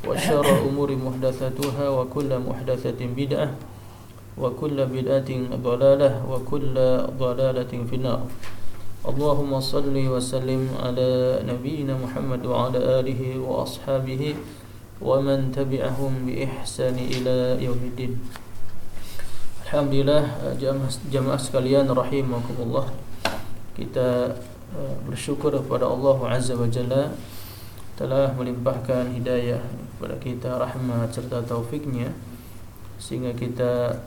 وشر الأمور محدثاتها وكل محدثة بدعة وكل بدعة ضلالة وكل ضلالة في النار. اللهم صل وسلم على نبينا محمد وعلى آله وأصحابه ومن تبعهم بإحسان إلى يوم الدين. Alhamdulillah jamaah sekalian rahimakumullah. Kita bersyukur kepada Allah Azza wa Jalla telah melimpahkan hidayah kepada kita rahmat serta taufiknya sehingga kita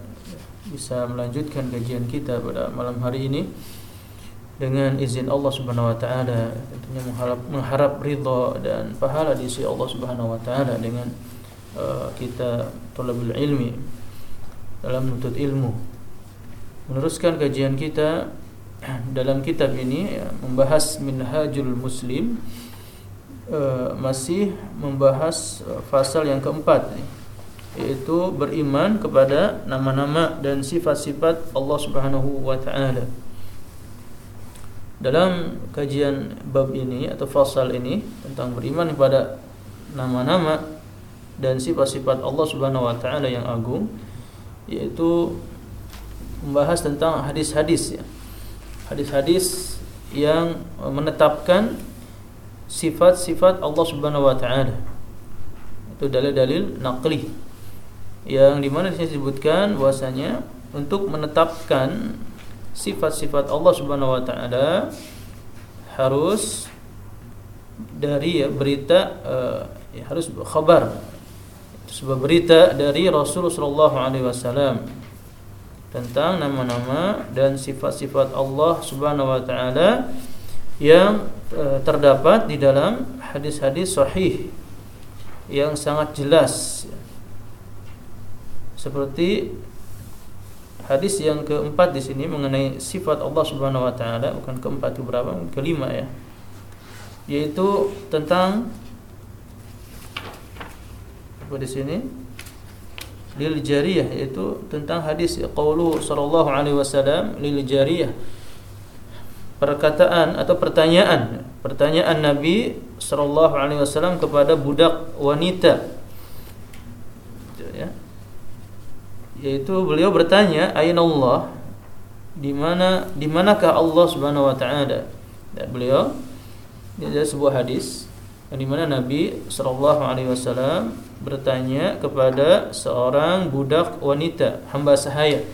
bisa melanjutkan kajian kita pada malam hari ini dengan izin Allah Subhanahu wa taala tentunya mengharap mengharap ridha dan pahala di sisi Allah Subhanahu wa taala dengan uh, kita talabul ilmi dalam menuntut ilmu. Meneruskan kajian kita dalam kitab ini ya, membahas Minhajul Muslim uh, masih membahas uh, pasal yang keempat yaitu beriman kepada nama-nama dan sifat-sifat Allah Subhanahu wa taala. Dalam kajian bab ini atau fasal ini tentang beriman kepada nama-nama dan sifat-sifat Allah Subhanahu wa taala yang agung yaitu membahas tentang hadis-hadis ya. Hadis-hadis yang menetapkan sifat-sifat Allah Subhanahu wa taala. Itu dalil-dalil naqli yang di mana di sini disebutkan bahwasanya untuk menetapkan sifat-sifat Allah Subhanahu wa taala harus dari ya, berita uh, ya, harus khabar sebuah berita dari Rasulullah wasallam tentang nama-nama dan sifat-sifat Allah Subhanahu wa taala yang e, terdapat di dalam hadis-hadis sahih yang sangat jelas. Seperti hadis yang keempat di sini mengenai sifat Allah Subhanahu wa taala bukan keempat berapa kelima ya. Yaitu tentang apa di sini? Lil jariyah yaitu tentang hadis qaulu sallallahu alaihi wasallam lil jariyah perkataan atau pertanyaan pertanyaan Nabi sallallahu alaihi wasallam kepada budak wanita. Ya. Yaitu beliau bertanya ayna Allah? Di mana di manakah Allah Subhanahu wa taala? Dan beliau ini adalah sebuah hadis di mana Nabi sallallahu alaihi wasallam bertanya kepada seorang budak wanita hamba sahaya.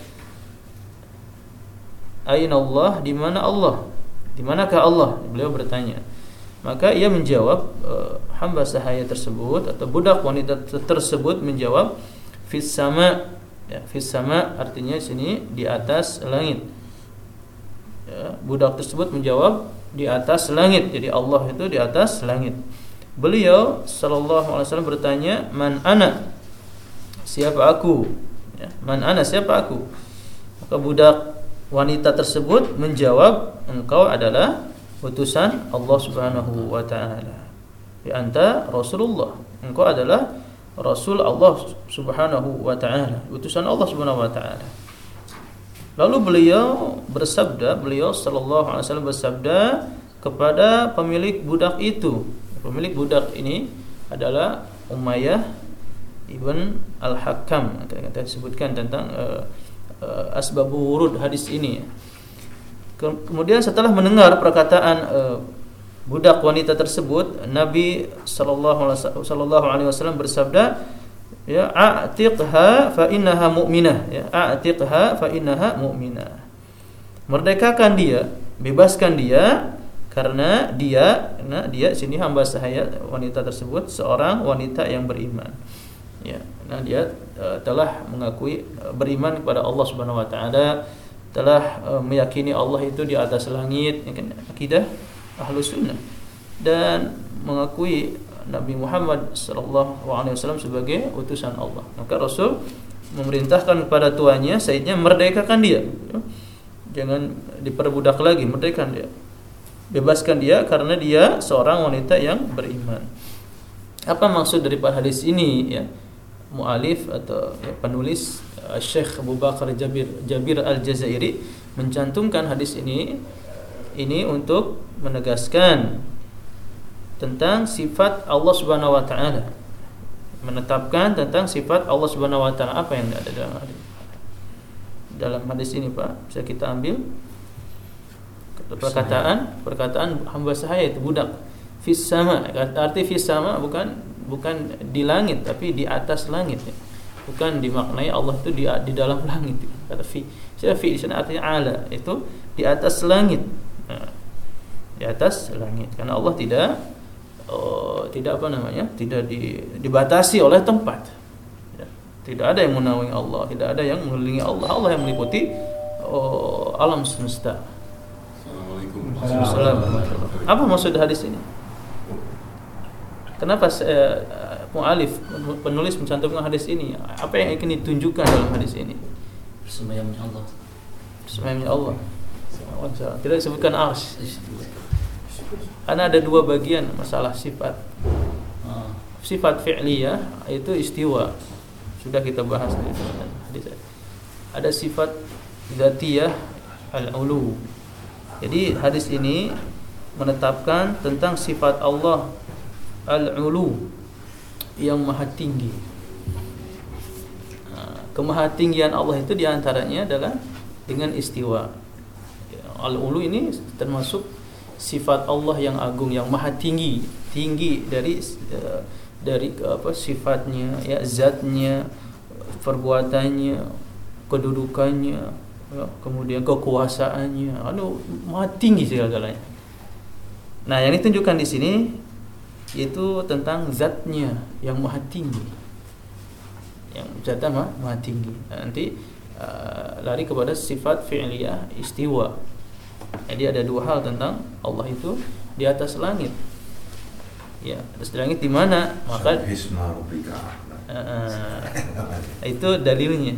Aina Allah? Di mana Allah di manakah Allah beliau bertanya maka ia menjawab uh, hamba sahaya tersebut atau budak wanita tersebut menjawab fis sama ya fis sama artinya sini di atas langit ya, budak tersebut menjawab di atas langit jadi Allah itu di atas langit Beliau sallallahu alaihi wasallam bertanya, "Man ana?" Siapa aku? Ya, "Man ana?" Siapa aku? Maka budak wanita tersebut menjawab, "Engkau adalah utusan Allah Subhanahu wa taala." Ya anta Rasulullah. Engkau adalah Rasul Allah Subhanahu wa taala, utusan Allah Subhanahu wa taala. Lalu beliau bersabda, beliau sallallahu alaihi wasallam bersabda kepada pemilik budak itu. Pemilik budak ini adalah Umayyah ibn Al-Hakam. Kita sebutkan tentang uh, uh, asbabul wurud hadis ini. Kemudian setelah mendengar perkataan uh, budak wanita tersebut, Nabi sallallahu alaihi wasallam bersabda, ya a'tiqha fa innaha mu'minah ya a'tiqha fa innaha mu'minah. Merdekakan dia, bebaskan dia karena dia karena dia sini hamba saya wanita tersebut seorang wanita yang beriman. Ya, nah dia uh, telah mengakui uh, beriman kepada Allah Subhanahu wa taala, telah uh, meyakini Allah itu di atas langit, akidah ahlu sunnah dan mengakui Nabi Muhammad wasallam sebagai utusan Allah. Maka Rasul memerintahkan kepada tuannya Sayyidnya merdekakan dia. Jangan diperbudak lagi, merdekakan dia. Bebaskan dia karena dia seorang wanita yang beriman. Apa maksud daripada hadis ini ya? Mualif atau ya, penulis Syekh Abu Bakar Jabir Jabir Al-Jazairi mencantumkan hadis ini ini untuk menegaskan tentang sifat Allah Subhanahu wa taala. Menetapkan tentang sifat Allah Subhanahu wa taala apa yang ada dalam hadis. Dalam hadis ini, Pak, bisa kita ambil perkataan perkataan hamba saya itu budak fis sama arti fis sama bukan bukan di langit tapi di atas langit ya. Bukan dimaknai Allah itu di di dalam langit kata fi. Saya fi di sana artinya ala itu di atas langit. Nah, di atas langit. Karena Allah tidak oh, tidak apa namanya tidak di, dibatasi oleh tempat. Ya. tidak ada yang menaungi Allah tidak ada yang mengelilingi Allah. Allah yang meliputi oh, alam semesta. Assalamualaikum. Apa maksud hadis ini? Kenapa eh, mualif penulis mencantumkan hadis ini apa yang ingin ditunjukkan dalam hadis ini Semayamnya Allah Semayamnya Allah tidak disebutkan ars karena ada dua bagian masalah sifat. Ah. Sifat fi'liyah itu istiwa. Sudah kita bahas di hadis. Ada sifat zatiyah al-ulu. Jadi hadis ini menetapkan tentang sifat Allah al-ulu yang maha tinggi. Kemahatinggian Allah itu di antaranya adalah dengan istiwa. Al-ulu ini termasuk sifat Allah yang agung yang maha tinggi tinggi dari uh, dari apa sifatnya ya zatnya perbuatannya kedudukannya ya, kemudian kekuasaannya aduh maha tinggi segala-galanya nah yang ditunjukkan di sini itu tentang zatnya yang maha tinggi yang zatnya maha, maha tinggi nanti uh, lari kepada sifat fi'liyah istiwa jadi ada dua hal tentang Allah itu di atas langit. Ya, atas langit di mana? Maka uh, itu dalilnya.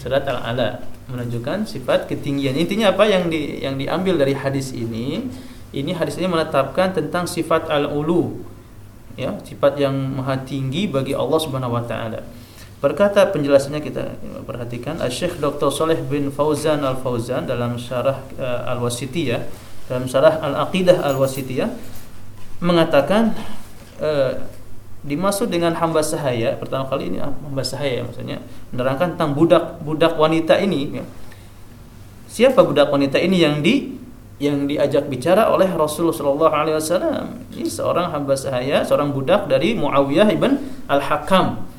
Surat Al-Ala menunjukkan sifat ketinggian. Intinya apa yang di yang diambil dari hadis ini? Ini hadis ini menetapkan tentang sifat al-ulu. Ya, sifat yang maha tinggi bagi Allah Subhanahu wa taala. Berkata penjelasannya kita perhatikan Syekh Dr. Saleh bin Fauzan Al-Fauzan dalam syarah uh, Al-Wasitiyah dalam syarah Al-Aqidah Al-Wasitiyah mengatakan uh, dimaksud dengan hamba sahaya pertama kali ini hamba sahaya maksudnya menerangkan tentang budak budak wanita ini ya. siapa budak wanita ini yang di yang diajak bicara oleh Rasulullah Shallallahu Alaihi Wasallam. Ini seorang hamba sahaya seorang budak dari Muawiyah ibn Al Hakam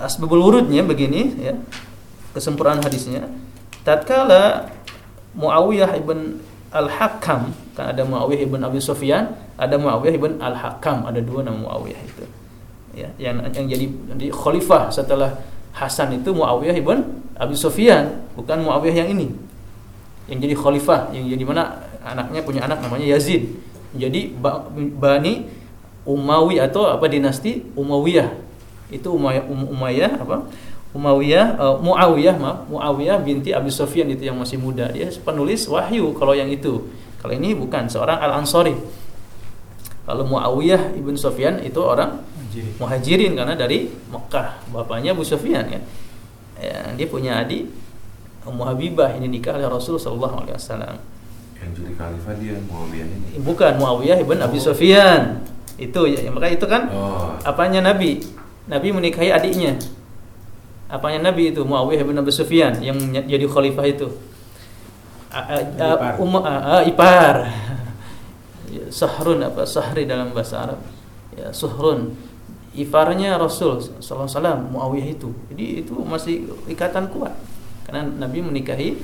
asbabul wurudnya begini ya. Kesempurnaan hadisnya. Tatkala Muawiyah ibn Al-Hakam kan ada Muawiyah ibn Abi Sufyan ada Muawiyah ibn Al-Hakam ada dua nama Muawiyah itu. Ya yang yang jadi, jadi khalifah setelah Hasan itu Muawiyah ibn Abi Sufyan bukan Muawiyah yang ini yang jadi khalifah yang jadi mana? Anaknya punya anak namanya Yazid. Jadi Bani Umawi atau apa dinasti Umayyah itu Umayyah, um, Umayyah apa? Umayyah uh, Muawiyah maaf Muawiyah binti Abi Sufyan itu yang masih muda. Dia penulis wahyu kalau yang itu. Kalau ini bukan seorang Al Ansori kalau Muawiyah ibn Sufyan itu orang Muhajirin. Karena dari Mekah. Bapaknya Abu Sufyan ya. ya dia punya adik Ummu Habibah ini nikah oleh Rasul sallallahu alaihi wasallam. Yang jadi khalifah dia Muawiyah ini. Bukan Muawiyah ibn Abi Sufyan. Itu ya, maka itu kan Oh. apanya Nabi? Nabi menikahi adiknya. Apanya Nabi itu Muawiyah bin Abi Sufyan yang jadi khalifah itu. A- a- a- Ipar. Umma- a- a- ipar. Ya, Sahrun apa Sahri dalam bahasa Arab. Ya, Suhrun. Iparnya Rasul sallallahu alaihi wasallam Muawiyah itu. Jadi itu masih ikatan kuat. Karena Nabi menikahi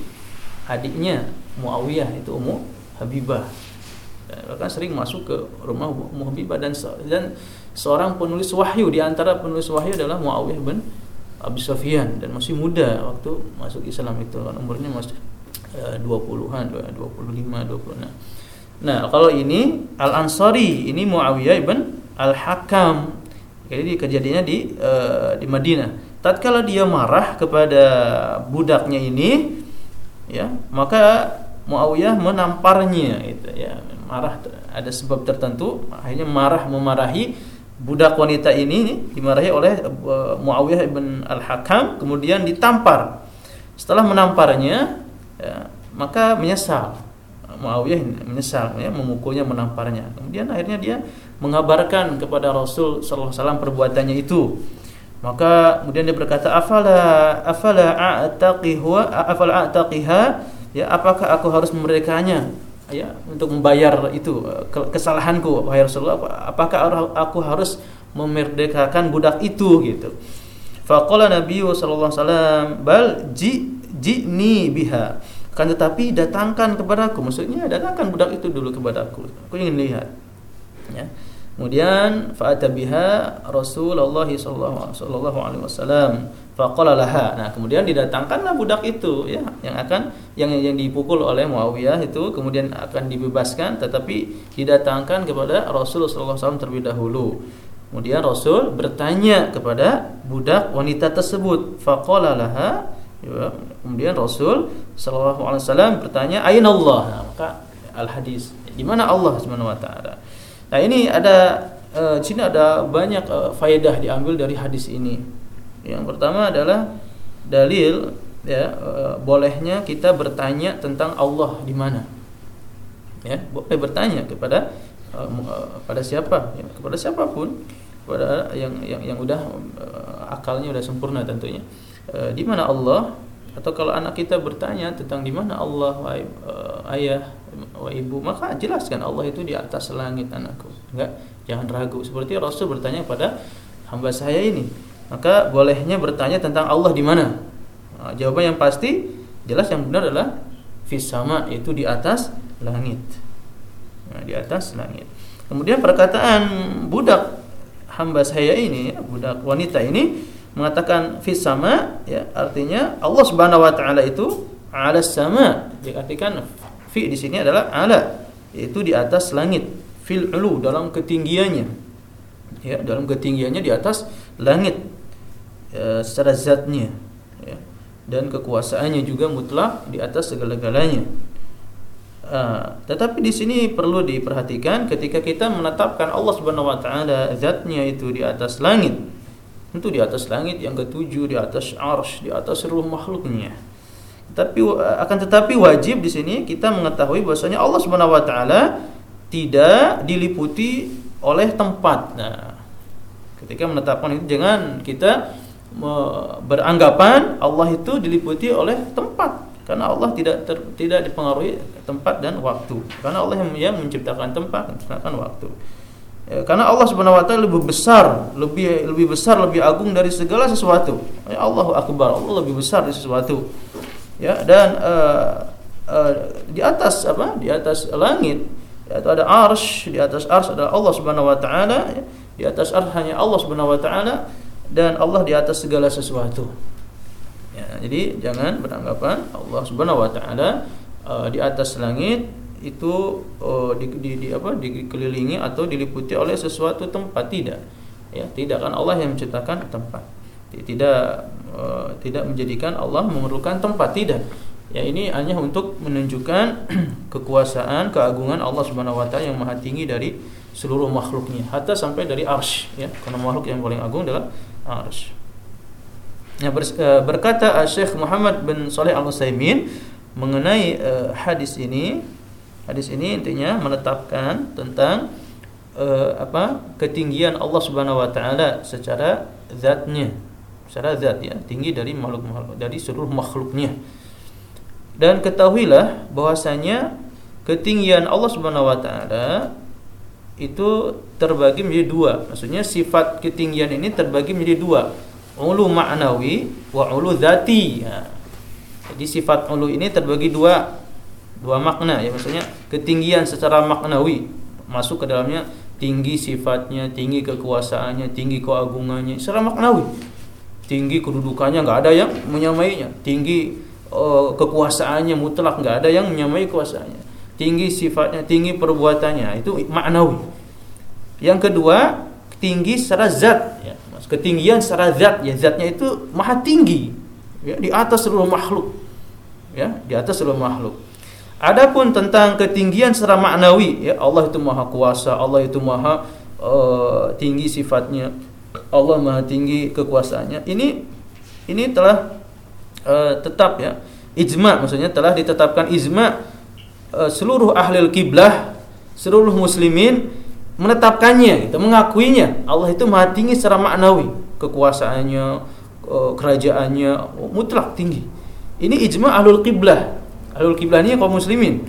adiknya Muawiyah itu Ummu Habibah. Bahkan sering masuk ke rumah Ummu Habibah dan dan seorang penulis wahyu di antara penulis wahyu adalah Muawiyah bin Abi Sufyan dan masih muda waktu masuk Islam itu umurnya masih eh, 20-an 25 26. Nah, kalau ini Al-Ansari ini Muawiyah bin Al-Hakam. Jadi kejadiannya di eh, di Madinah. Tatkala dia marah kepada budaknya ini ya, maka Muawiyah menamparnya itu ya. Marah ada sebab tertentu akhirnya marah memarahi budak wanita ini dimarahi oleh eh, Muawiyah bin Al-Hakam kemudian ditampar. Setelah menamparnya ya, maka menyesal. Muawiyah menyesal ya memukulnya menamparnya. Kemudian akhirnya dia mengabarkan kepada Rasul wasallam perbuatannya itu. Maka kemudian dia berkata afala afala a'taqihu afala a'taqiha? Ya apakah aku harus memerdekanya ya untuk membayar itu ke- kesalahanku wahai Rasulullah apakah aku harus memerdekakan budak itu gitu. Faqala Nabi sallallahu alaihi wasallam bal ji jini biha. Kan tetapi datangkan kepadaku maksudnya datangkan budak itu dulu kepadaku. Aku ingin lihat ya kemudian fa'ata biha Rasulullah sallallahu sallallahu alaihi wasallam faqala laha nah kemudian didatangkanlah budak itu ya yang akan yang yang dipukul oleh Muawiyah itu kemudian akan dibebaskan tetapi didatangkan kepada Rasul sallallahu alaihi terlebih dahulu kemudian Rasul bertanya kepada budak wanita tersebut faqala laha Ya, kemudian Rasul Shallallahu Alaihi Wasallam bertanya, Aina Allah? Nah, maka al hadis, di mana Allah Subhanahu Wa Taala? Nah ini ada di sini ada banyak eh, faedah diambil dari hadis ini. Yang pertama adalah dalil ya eh, bolehnya kita bertanya tentang Allah di mana. Ya, boleh bertanya kepada pada siapa? Ya, kepada siapa pun, kepada yang yang yang udah eh, akalnya udah sempurna tentunya. Eh, di mana Allah atau kalau anak kita bertanya tentang di mana Allah wahai eh, ayah wa ibu maka jelaskan Allah itu di atas langit anakku. Enggak? Jangan ragu. Seperti Rasul bertanya pada hamba saya ini. Maka bolehnya bertanya tentang Allah di mana? Nah, jawaban yang pasti jelas yang benar adalah fis itu di atas langit. Nah, di atas langit. Kemudian perkataan budak hamba saya ini budak wanita ini mengatakan fis sama ya artinya Allah Subhanahu wa taala itu ala sama. Diartikan fi di sini adalah ala yaitu di atas langit. Fil ulu dalam ketinggiannya. Ya dalam ketinggiannya di atas langit. Ya, secara zatnya. Ya. dan kekuasaannya juga mutlak di atas segala-galanya. Ah, tetapi di sini perlu diperhatikan ketika kita menetapkan Allah Subhanahu wa taala zatnya itu di atas langit. Tentu di atas langit yang ketujuh, di atas arsy, di atas seluruh makhluknya. Tapi akan tetapi wajib di sini kita mengetahui bahwasanya Allah Subhanahu wa taala tidak diliputi oleh tempat. Nah, ketika menetapkan itu jangan kita beranggapan Allah itu diliputi oleh tempat karena Allah tidak ter- tidak dipengaruhi tempat dan waktu karena Allah yang, yang menciptakan tempat menciptakan waktu Ya, karena Allah Subhanahu wa taala lebih besar, lebih lebih besar, lebih agung dari segala sesuatu. Ya, Allahu akbar, Allah lebih besar dari sesuatu. Ya, dan uh, uh, di atas apa? Di atas langit yaitu ada arsh, di atas arsh adalah Allah Subhanahu wa taala, ya. di atas arsh hanya Allah Subhanahu wa taala dan Allah di atas segala sesuatu. Ya, jadi jangan beranggapan Allah Subhanahu wa taala uh, di atas langit itu uh, di, di, di apa dikelilingi atau diliputi oleh sesuatu tempat tidak. Ya, tidak kan Allah yang menciptakan tempat. Tidak uh, tidak menjadikan Allah memerlukan tempat tidak. Ya ini hanya untuk menunjukkan kekuasaan, keagungan Allah Subhanahu wa taala yang maha tinggi dari seluruh makhluknya hatta sampai dari arsh ya karena makhluk yang paling agung adalah arsh Ya, berkata Syekh Muhammad bin Saleh Al Utsaimin mengenai uh, hadis ini, hadis ini intinya menetapkan tentang uh, apa ketinggian Allah Subhanahu wa taala secara zatnya, secara zat ya, tinggi dari makhluk-makhluk dari seluruh makhluknya. Dan ketahuilah bahwasanya ketinggian Allah Subhanahu wa taala itu terbagi menjadi dua. Maksudnya sifat ketinggian ini terbagi menjadi dua ulu ma'nawi wa ulu dzati. Ya. Jadi sifat ulu ini terbagi dua dua makna ya maksudnya ketinggian secara maknawi masuk ke dalamnya tinggi sifatnya, tinggi kekuasaannya, tinggi keagungannya secara maknawi. Tinggi kedudukannya nggak ada yang menyamainya, tinggi uh, kekuasaannya mutlak nggak ada yang menyamai kuasanya. Tinggi sifatnya, tinggi perbuatannya itu maknawi. Yang kedua, tinggi secara zat ya ketinggian secara zat ya zatnya itu maha tinggi ya, di atas seluruh makhluk ya di atas seluruh makhluk adapun tentang ketinggian secara maknawi ya Allah itu maha kuasa Allah itu maha uh, tinggi sifatnya. Allah maha tinggi kekuasaannya. Ini ini telah uh, tetap ya. Ijma maksudnya telah ditetapkan ijma uh, seluruh ahli kiblah seluruh muslimin menetapkannya gitu, mengakuinya. Allah itu maha tinggi secara maknawi. Kekuasaannya eh, kerajaannya mutlak tinggi. Ini ijma ahlul kiblah ahlul kiblah ini kaum muslimin.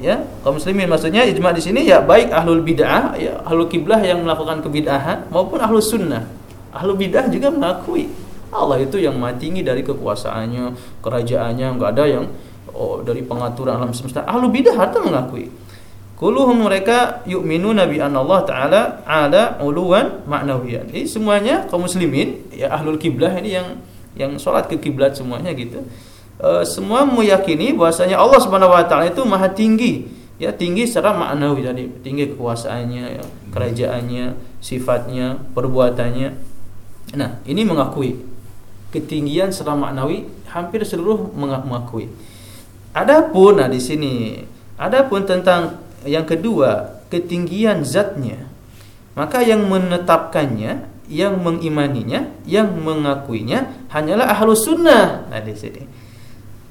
Ya kaum muslimin. Maksudnya ijma di sini ya baik ahlul bid'ah ya ahlul kiblah yang melakukan kebid'ahan maupun ahlul sunnah. Ahlul bid'ah juga mengakui Allah itu yang maha tinggi dari kekuasaannya kerajaannya nggak ada yang oh, dari pengaturan alam semesta. Ahlul bid'ah itu mengakui. Kuluhum mereka yu'minu nabi Allah Ta'ala ada uluan ma'nawiyan. Jadi semuanya kaum muslimin, ya ahlul kiblah ini yang yang sholat ke kiblat semuanya gitu. E, semua meyakini bahwasanya Allah Subhanahu wa taala itu maha tinggi. Ya, tinggi secara maknawi tadi, tinggi kekuasaannya, ya, kerajaannya, sifatnya, perbuatannya. Nah, ini mengakui ketinggian secara maknawi hampir seluruh mengakui. Adapun nah di sini adapun tentang yang kedua ketinggian zatnya maka yang menetapkannya yang mengimaninya yang mengakuinya hanyalah ahlu sunnah nah di sini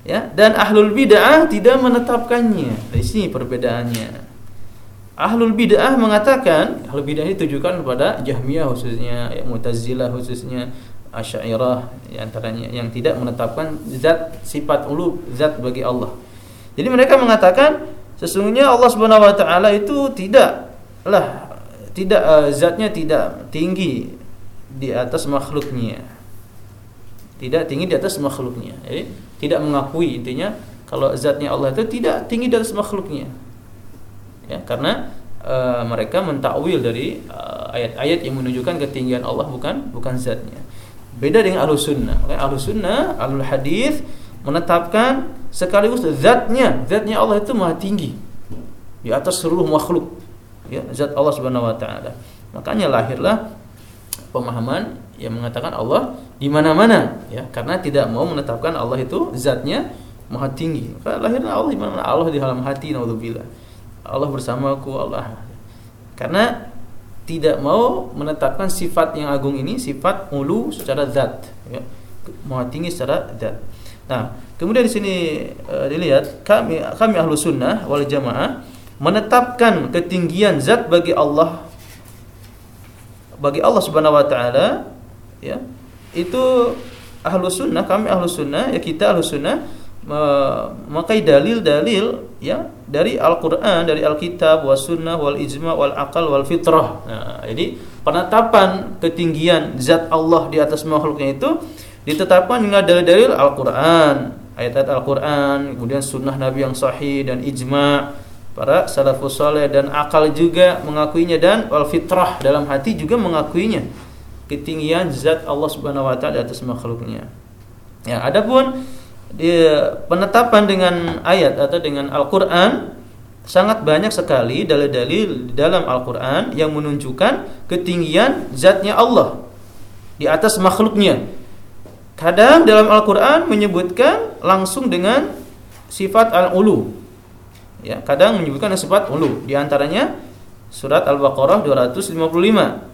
ya dan ahlul bid'ah tidak menetapkannya di sini perbedaannya ahlul bid'ah mengatakan ahlul bid'ah ini tujukan kepada jahmiyah khususnya ya, mutazilah khususnya asyairah antaranya yang tidak menetapkan zat sifat ulu zat bagi Allah jadi mereka mengatakan Sesungguhnya Allah Subhanahu wa taala itu tidak lah tidak uh, zatnya tidak tinggi di atas makhluknya. Tidak tinggi di atas makhluknya. Jadi tidak mengakui intinya kalau zatnya Allah itu tidak tinggi atas makhluknya. Ya, karena uh, mereka mentakwil dari eh, ayat-ayat uh, yang menunjukkan ketinggian Allah bukan bukan zatnya. Beda dengan Ahlus Sunnah. Ahlus Sunnah, Ahlul Hadis menetapkan sekaligus zatnya zatnya Allah itu maha tinggi di atas seluruh makhluk ya zat Allah Subhanahu wa taala makanya lahirlah pemahaman yang mengatakan Allah di mana-mana ya karena tidak mau menetapkan Allah itu zatnya maha tinggi. Maka lahirlah Allah di mana Allah di dalam hati naudzubillah. Allah bersamaku Allah. Karena tidak mau menetapkan sifat yang agung ini sifat ulu secara zat ya. Maha tinggi secara zat. Nah Kemudian di sini uh, dilihat kami kami ahlu sunnah wal jamaah menetapkan ketinggian zat bagi Allah bagi Allah subhanahu wa taala ya. Itu ahlu sunnah kami ahlu sunnah ya kita ahlu sunnah memakai dalil-dalil ya dari Al-Qur'an dari Alkitab was sunnah wal ijma wal akal wal fitrah. Nah, jadi penetapan ketinggian zat Allah di atas makhluknya itu ditetapkan dengan dalil-dalil Al-Qur'an. Ayat-ayat Al-Quran, kemudian sunnah Nabi yang sahih dan ijma. Para salafus saleh dan akal juga mengakuinya dan wal fitrah dalam hati juga mengakuinya ketinggian zat Allah Subhanahu wa taala atas makhluknya. Ya, adapun penetapan dengan ayat atau dengan Al-Qur'an sangat banyak sekali dalil-dalil dalam Al-Qur'an yang menunjukkan ketinggian zatnya Allah di atas makhluknya Kadang dalam Al-Qur'an menyebutkan langsung dengan sifat al-ulu. Ya, kadang menyebutkan sifat ulu. Di antaranya Surat Al-Baqarah 255.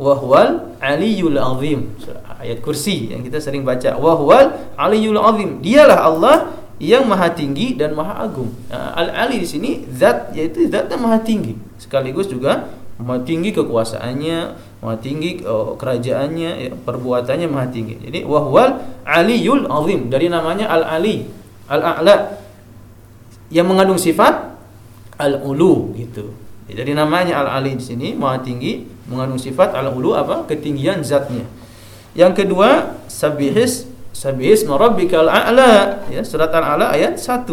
Wahwal aliyul azim. Ayat kursi yang kita sering baca. Wahwal aliyul azim. Dialah Allah yang maha tinggi dan maha agung. Al-Ali di sini zat yaitu zatnya maha tinggi. Sekaligus juga maha tinggi kekuasaannya, maha tinggi oh, kerajaannya, ya, perbuatannya maha tinggi. Jadi wahwal aliyul azim dari namanya al-ali, al-a'la yang mengandung sifat al-ulu gitu. Jadi namanya al-ali di sini maha tinggi mengandung sifat al-ulu apa? ketinggian zatnya. Yang kedua, sabihis Sabihis rabbikal a'la ya surat Al-A'la ayat 1.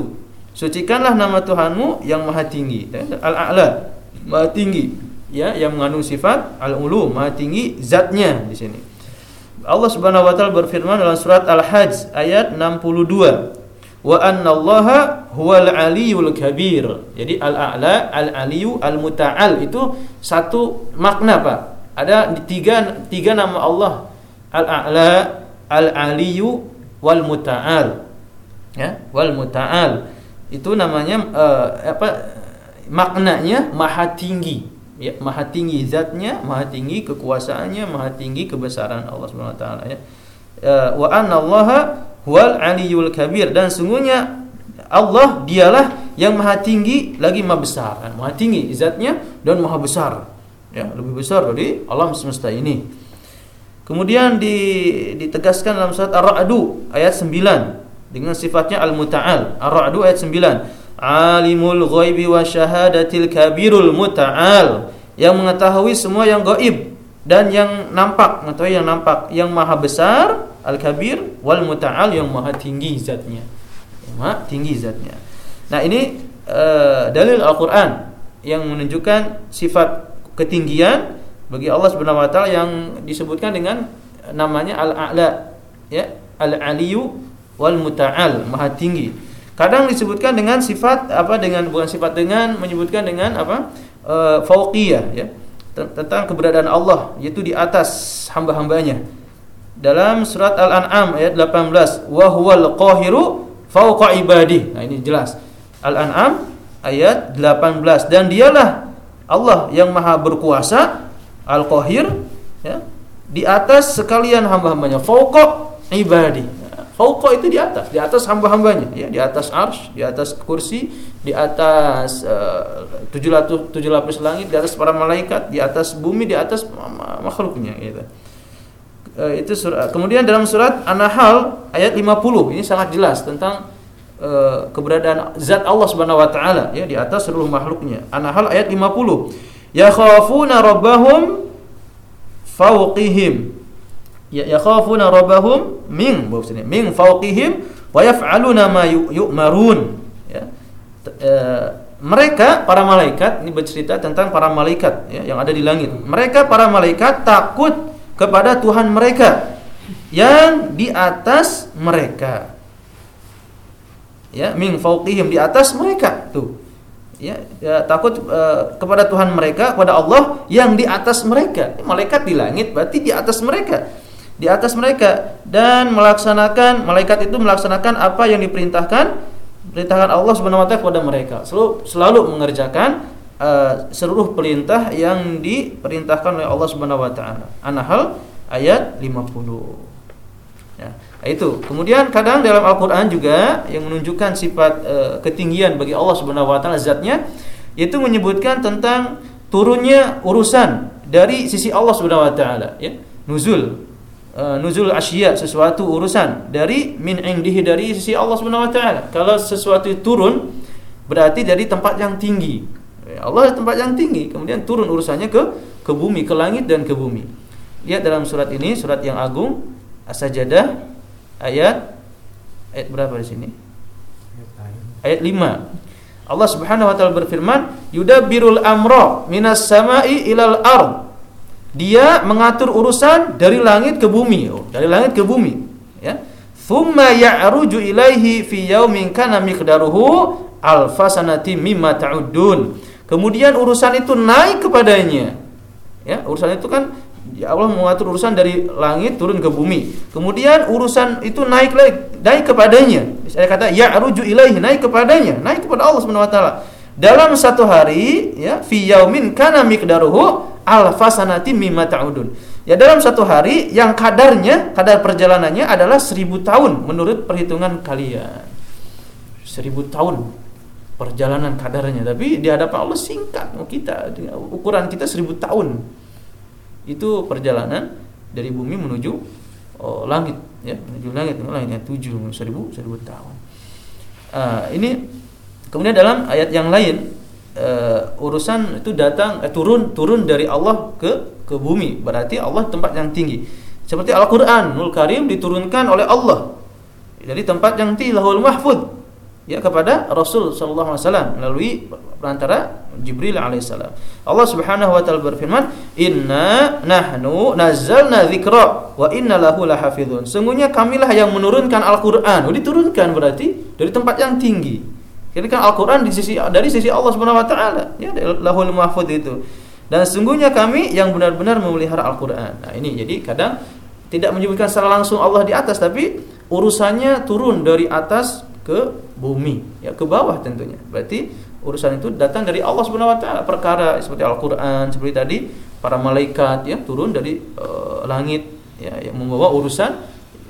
Sucikanlah nama Tuhanmu yang maha tinggi. Ya, Al-A'la maha tinggi ya yang mengandung sifat al-ulu maha tinggi zatnya di sini. Allah Subhanahu wa taala berfirman dalam surat Al-Hajj ayat 62. Wa anna Allaha huwal aliyul kabir. Jadi al-a'la, al-aliyu, al-muta'al itu satu makna Pak. Ada tiga tiga nama Allah. Al-a'la, al-aliyu wal muta'al ya wal muta'al itu namanya uh, apa maknanya maha tinggi ya maha tinggi zatnya maha tinggi kekuasaannya maha tinggi kebesaran Allah Subhanahu wa taala ya uh, wa Allah huwal aliyul kabir. Dan sungguhnya Allah dialah yang maha tinggi lagi maha besar. Maha tinggi zatnya dan maha besar. Ya lebih besar dari alam semesta ini. Kemudian ditegaskan dalam surat Ar-Ra'du ayat 9 dengan sifatnya al-muta'al. Ar-Ra'du ayat 9. Alimul ghaibi wa syahadatil kabirul muta'al. Yang mengetahui semua yang gaib dan yang nampak, mengetahui yang nampak, yang maha besar, al-kabir wal muta'al yang maha tinggi zatnya. Maha tinggi zatnya. Nah, ini uh, dalil Al-Qur'an yang menunjukkan sifat ketinggian bagi Allah Subhanahu wa taala yang disebutkan dengan namanya al-a'la ya al-aliyu wal muta'al maha tinggi kadang disebutkan dengan sifat apa dengan bukan sifat dengan menyebutkan dengan apa e, fauqiyah ya tentang keberadaan Allah yaitu di atas hamba-hambanya dalam surat Al-An'am ayat 18 wa huwal qahiru fauqa ibadih nah ini jelas Al-An'am ayat 18 dan dialah Allah yang maha berkuasa Al-Qahir ya, di atas sekalian hamba-hambanya. Fauqa ibadi. Fauqa itu di atas, di atas hamba-hambanya, ya, di atas arsy, di atas kursi, di atas lapis, tujuh lapis langit, di atas para malaikat, di atas bumi, di atas makhluknya gitu. Uh, itu surat. Kemudian dalam surat An-Nahl ayat 50 ini sangat jelas tentang uh, keberadaan zat Allah Subhanahu wa taala ya di atas seluruh makhluknya. An-Nahl ayat 50 yakhafuna rabbahum fawqihim ya yakhafuna rabbahum min maksudnya min fawqihim wa yaf'aluna ma yu'marun ya e, mereka para malaikat ini bercerita tentang para malaikat ya, yang ada di langit mereka para malaikat takut kepada Tuhan mereka yang di atas mereka. Ya min fawqihim di atas mereka. Tuh. Ya, ya takut uh, kepada Tuhan mereka kepada Allah yang di atas mereka. Malaikat di langit berarti di atas mereka. Di atas mereka. Dan melaksanakan malaikat itu melaksanakan apa yang diperintahkan? Perintahkan Allah Subhanahu wa taala kepada mereka. Selalu selalu mengerjakan uh, seluruh perintah yang diperintahkan oleh Allah Subhanahu wa taala An-Nahl ayat 50 Nah, itu. Kemudian kadang dalam Al-Qur'an juga yang menunjukkan sifat e, ketinggian bagi Allah Subhanahu wa taala zatnya yaitu menyebutkan tentang turunnya urusan dari sisi Allah Subhanahu wa taala ya. Nuzul e, nuzul asya sesuatu urusan dari min indihi dari sisi Allah Subhanahu wa taala. Kalau sesuatu turun berarti dari tempat yang tinggi. Ya, Allah tempat yang tinggi, kemudian turun urusannya ke ke bumi, ke langit dan ke bumi. Lihat dalam surat ini, surat yang agung As-Sajdah ayat ayat berapa di sini? Ayat 5. Allah Subhanahu wa taala berfirman, "Yudabbirul amra minas sama'i ilal ard." Dia mengatur urusan dari langit ke bumi, oh, dari langit ke bumi, ya. Thumma ya'ruju ilaihi fi yaumin kana miqdaruhu alfasanati mimma ta'uddun. Kemudian urusan itu naik kepadanya. Ya, urusan itu kan Ya Allah mengatur urusan dari langit turun ke bumi. Kemudian urusan itu naik lagi, naik kepadanya. Saya kata ya aruju ilaihi, naik kepadanya, naik kepada Allah Subhanahu wa taala. dalam satu hari ya fi yaumin kana miqdaruhu alfasanati mimma ta'udun. Ya dalam satu hari yang kadarnya, kadar perjalanannya adalah seribu tahun menurut perhitungan kalian. Seribu tahun perjalanan kadarnya, tapi di hadapan Allah singkat. Oh, kita ukuran kita seribu tahun. Itu perjalanan dari bumi menuju oh, langit, ya menuju langit, langitnya tujuh seribu seribu tahun. Uh, ini kemudian dalam ayat yang lain uh, urusan itu datang eh, turun turun dari Allah ke ke bumi berarti Allah tempat yang tinggi seperti Al-Qur'anul Karim diturunkan oleh Allah dari tempat yang tinggi lahul mahfud ya kepada Rasul sallallahu alaihi wasallam melalui perantara Jibril alaihissalam. Allah Subhanahu wa taala berfirman, "Inna nahnu nazzalna dzikra wa inna lahu lahafizun." Sungguhnya kamilah yang menurunkan Al-Qur'an. Oh, diturunkan berarti dari tempat yang tinggi. Jadi kan Al-Qur'an di sisi dari sisi Allah Subhanahu wa taala, ya lahul mahfud itu. Dan sesungguhnya kami yang benar-benar memelihara Al-Qur'an. Nah, ini jadi kadang tidak menyebutkan secara langsung Allah di atas tapi urusannya turun dari atas ke bumi, ya ke bawah tentunya. Berarti urusan itu datang dari Allah Subhanahu wa taala. Perkara seperti Al-Qur'an, seperti tadi para malaikat ya turun dari uh, langit ya yang membawa urusan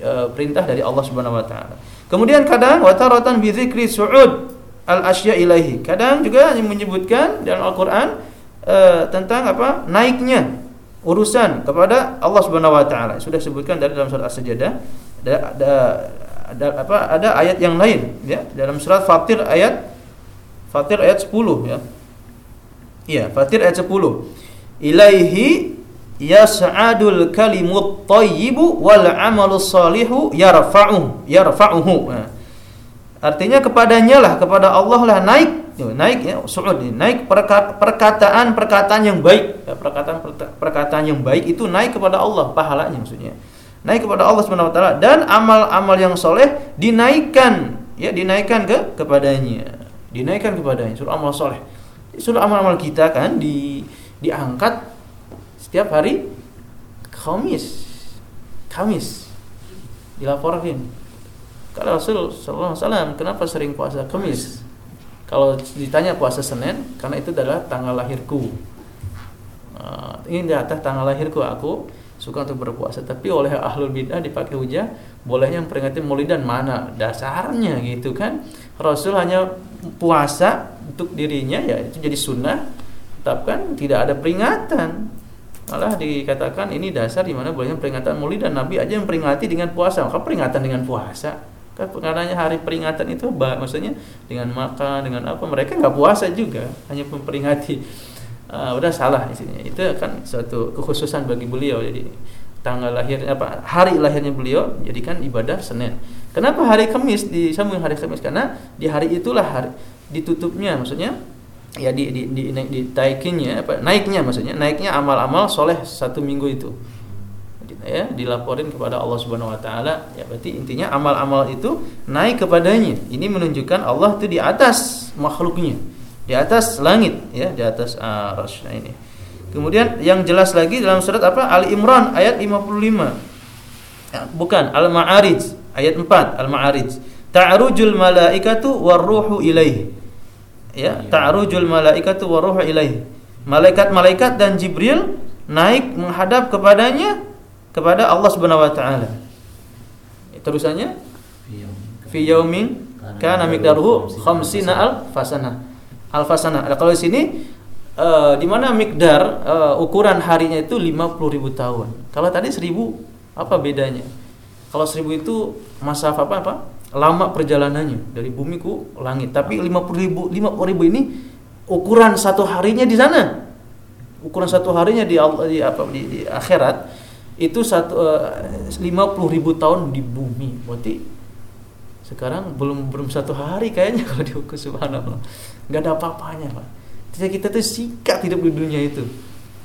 uh, perintah dari Allah Subhanahu wa taala. Kemudian kadang wataratan bi dzikri su'ud al asya ilaihi. Kadang juga menyebutkan dalam Al-Qur'an uh, tentang apa? naiknya urusan kepada Allah Subhanahu wa taala. Sudah sebutkan dari dalam surat As-Sajdah ada ada apa ada ayat yang lain ya dalam surat Fatir ayat Fatir ayat 10 ya. Iya, Fatir ayat 10. Ilaihi yas'adul kalimut thayyibu wal amalus salihu yarfa'uhu yarfa'uhu. Nah, Artinya kepadanya lah, kepada Allah lah naik, naik ya, su'ud, naik perkataan-perkataan yang baik, ya, perkataan-perkataan yang baik itu naik kepada Allah pahalanya maksudnya. Naik kepada Allah Subhanahu wa taala dan amal-amal yang soleh dinaikkan, ya, dinaikkan ke kepadanya. Dinaikkan kepadanya surah amal soleh. Surah amal-amal kita kan di diangkat setiap hari Kamis. Kamis dilaporkan kalau Rasul Sallallahu Alaihi Wasallam kenapa sering puasa Kamis? Kalau ditanya puasa Senin, karena itu adalah tanggal lahirku. Uh, ini di atas tanggal lahirku aku suka untuk berpuasa. Tapi oleh ahlul bidah dipakai hujah, bolehnya memperingati Maulidan mana dasarnya gitu kan? Rasul hanya puasa untuk dirinya ya itu jadi sunnah, tapi kan tidak ada peringatan. Malah dikatakan ini dasar di mana bolehnya peringatan Maulid dan Nabi aja yang peringati dengan puasa. Maka peringatan dengan puasa. Kan karenanya hari peringatan itu maksudnya dengan makan dengan apa mereka nggak puasa juga. Hanya memperingati uh, udah salah isinya itu kan suatu kekhususan bagi beliau. Jadi tanggal lahir apa hari lahirnya beliau jadikan ibadah Senin. Kenapa hari Kamis disambung hari Kamis? Karena di hari itulah hari ditutupnya. Maksudnya ya di di di, di, di taikinnya apa naiknya maksudnya naiknya amal-amal soleh satu minggu itu. Ya dilaporin kepada Allah Subhanahu wa taala. Ya berarti intinya amal-amal itu naik kepadanya. Ini menunjukkan Allah itu di atas makhluknya di atas langit ya di atas arasy. Nah ini. Kemudian yang jelas lagi dalam surat apa? Ali Imran ayat 55 ya, bukan Al-Ma'arij ayat 4 Al-Ma'arij. Ta'rujul malaikatu warruhu ilaihi. Ya iya. ta'rujul malaikatu warruhu ilaihi. Malaikat-malaikat dan Jibril naik menghadap kepadanya kepada Allah Subhanahu wa taala. Terusannya? Fi yaumin kana miqdaruhu khamsina al fasana. Al fasana. Kalau di sini uh, di mana miqdar uh, ukuran harinya itu 50 ribu tahun. Kalau tadi 1000 apa bedanya? Kalau 1000 itu masa apa apa? Lama perjalanannya dari bumi ke langit. Tapi 50 ribu 50 ribu ini ukuran satu harinya di sana. Ukuran satu harinya di, di apa di, di akhirat itu satu eh, lima puluh ribu tahun di bumi berarti sekarang belum belum satu hari kayaknya kalau diukur subhanallah nggak ada apa-apanya pak. Jadi kita tuh sikat hidup di dunia itu.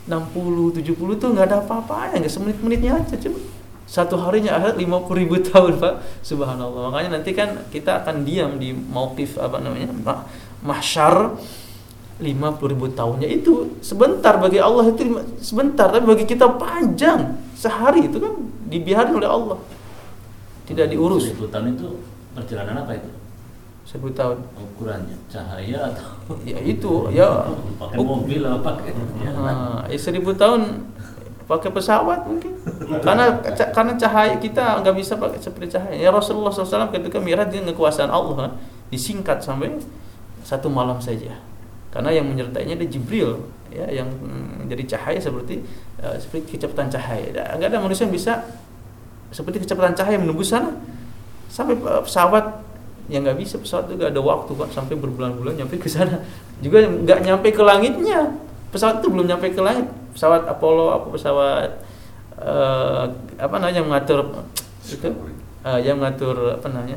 60 70 tuh nggak ada apa-apanya nggak semenit-menitnya aja coba satu harinya lima puluh ribu tahun pak. Subhanallah. Makanya nanti kan kita akan diam di mauqif apa namanya mahsyar lima puluh ribu tahunnya. Itu sebentar bagi Allah itu sebentar tapi bagi kita panjang. Sehari itu kan dibiarkan oleh Allah. Tidak diurus. Seribu tahun itu perjalanan apa itu Seribu tahun. Ukurannya cahaya atau Ya itu ya. pakai mobil apa? Pakai Nah, ya seribu tahun pakai pesawat mungkin. Karena karena cahaya kita nggak bisa pakai seperti cahaya. Ya Rasulullah SAW ketika mirat dengan kekuasaan Allah kan, disingkat sampai satu malam saja. Karena yang menyertainya ada Jibril ya yang mm, menjadi cahaya seperti eh, seperti kecepatan cahaya. Ya, nggak ada manusia yang bisa seperti kecepatan cahaya menembus sana. Sampai eh, pesawat yang nggak bisa pesawat juga ada waktu pak. Sampai berbulan-bulan nyampe ke sana. Juga nggak nyampe ke langitnya. Pesawat itu belum nyampe ke langit. Pesawat Apollo apa pesawat eh, apa namanya mengatur itu eh, yang mengatur apa namanya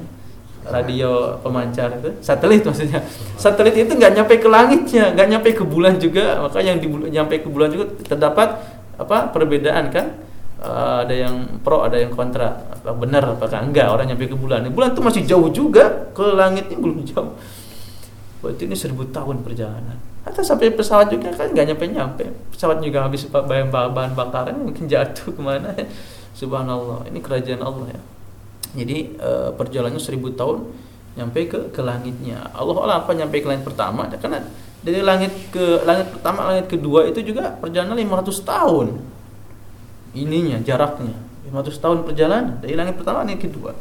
radio pemancar itu. Satelit maksudnya. Satelit itu nggak nyampe ke langitnya nggak nyampe ke bulan juga. Maka yang di nyampe ke bulan juga terdapat apa perbedaan kan Eh, ada yang pro ada yang kontra. Apa benar apakah enggak? Orang nyampe ke bulan. Bulan itu masih jauh juga ke langitnya belum jauh. Berarti ini seribu tahun perjalanan. Atau sampai pesawat juga kan nggak nyampe nyampe pesawat juga habis ba- bahan bahan bakaran mungkin jatuh ke mana. Subhanallah ini kerajaan Allah ya. Jadi eh, perjalanannya seribu tahun nyampe ke ke langitnya. Allah Allah apa nyampe ke langit pertama? Karena dari langit ke langit pertama langit kedua itu juga perjalanan 500 tahun ininya jaraknya. 500 tahun perjalanan dari langit pertama langit kedua.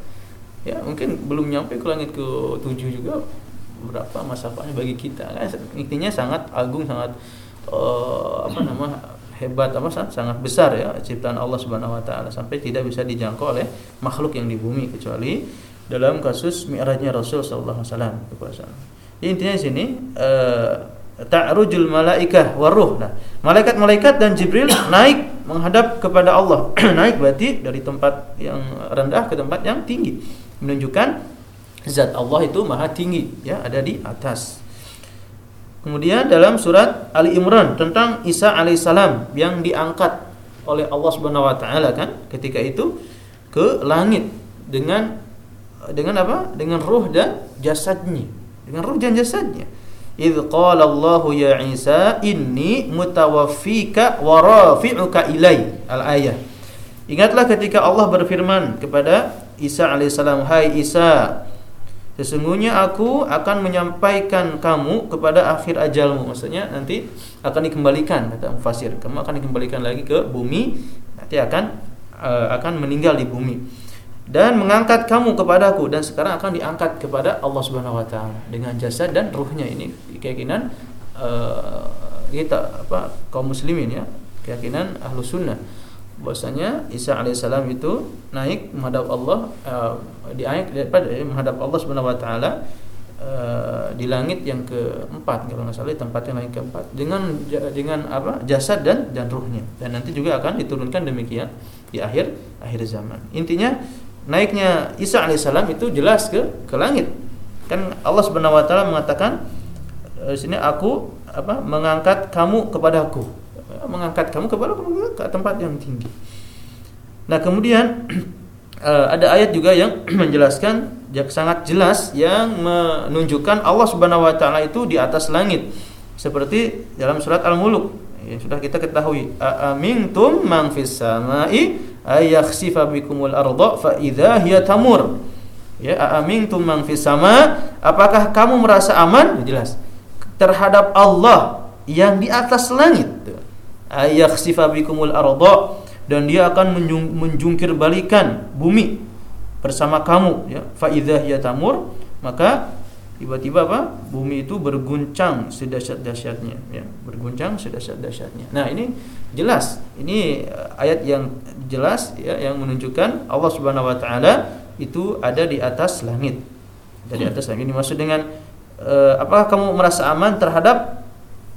Ya mungkin belum nyampe ke langit ke tujuh juga berapa masafahnya bagi kita. Kan intinya sangat agung sangat eh, apa nama hebat apa sangat, sangat besar ya ciptaan Allah Subhanahu wa taala. Sampai tidak bisa dijangkau oleh makhluk yang di bumi kecuali dalam kasus mi'rajnya Rasul sallallahu alaihi wasallam. Intinya di sini eh, ta'rujul malaikah waruh. Nah, malaikat-malaikat dan Jibril naik menghadap kepada Allah. naik berarti dari tempat yang rendah ke tempat yang tinggi. Menunjukkan zat Allah itu maha tinggi, ya, ada di atas. Kemudian dalam surat Ali Imran tentang Isa alaihissalam yang diangkat oleh Allah Subhanahu wa taala kan ketika itu ke langit dengan dengan apa? Dengan ruh dan jasadnya. Dengan ruh dan jasadnya. Qala Allahu ya Isa inni mutawaffika wa rafi'uka ilai al-ayah. Ingatlah ketika Allah berfirman kepada Isa alaihissalam, "Hai Isa, sesungguhnya aku akan menyampaikan kamu kepada akhir ajalmu." Maksudnya nanti akan dikembalikan kata mufasir. Kamu akan dikembalikan lagi ke bumi, nanti akan uh, akan meninggal di bumi dan mengangkat kamu kepadaku. Dan sekarang akan diangkat kepada Allah Subhanahu wa taala dengan jasad dan ruhnya ini. Keyakinan uh, kita apa kaum muslimin ya. Keyakinan ahlu sunnah. Bahwasanya Isa alaihissalam itu naik menghadap Allah uh, di ayat pada menghadap Allah Subhanahu wa taala uh, di langit yang keempat. Kalau nggak salah tempat yang lain keempat. Dengan dengan apa jasad dan dan ruhnya. Dan nanti juga akan diturunkan demikian di akhir akhir zaman. Intinya naiknya Isa alaihissalam itu jelas ke ke langit. Kan Allah Subhanahu wa taala mengatakan di sini aku apa mengangkat kamu kepadaku. Mengangkat kamu kepada ke tempat yang tinggi. Nah, kemudian ada ayat juga yang menjelaskan yang sangat jelas yang menunjukkan Allah Subhanahu wa taala itu di atas langit. Seperti dalam surat Al-Muluk ya, sudah kita ketahui amintum man fis samai ayakhsifa bikumul arda fa idza hiya tamur. Ya, amintum man fis sama, apakah kamu merasa aman? Jelas. Terhadap Allah yang di atas langit. Ayakhsifa bikumul arda dan dia akan menjungkir balikan bumi bersama kamu ya. Fa idza hiya tamur, maka tiba-tiba apa? Bumi itu berguncang sedahsyat-dahsyatnya ya, berguncang sedahsyat-dahsyatnya. Nah, ini jelas. Ini ayat yang jelas ya yang menunjukkan Allah Subhanahu wa taala itu ada di atas langit. Dari atas langit ini maksud dengan uh, apakah kamu merasa aman terhadap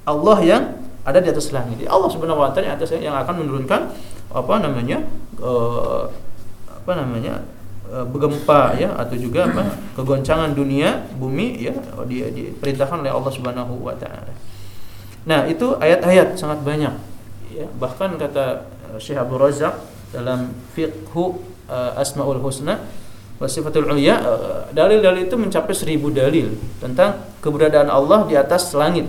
Allah yang ada di atas langit? Allah Subhanahu wa taala atas yang akan menurunkan apa namanya? Uh, apa namanya? Uh, bergempa ya atau juga apa kegoncangan dunia bumi ya dia diperintahkan oleh Allah Subhanahu wa taala. Nah, itu ayat-ayat sangat banyak ya bahkan kata Syekh Abu Razak dalam fiqhu uh, Asmaul Husna wa Sifatul Ulya uh, dalil-dalil itu mencapai seribu dalil tentang keberadaan Allah di atas langit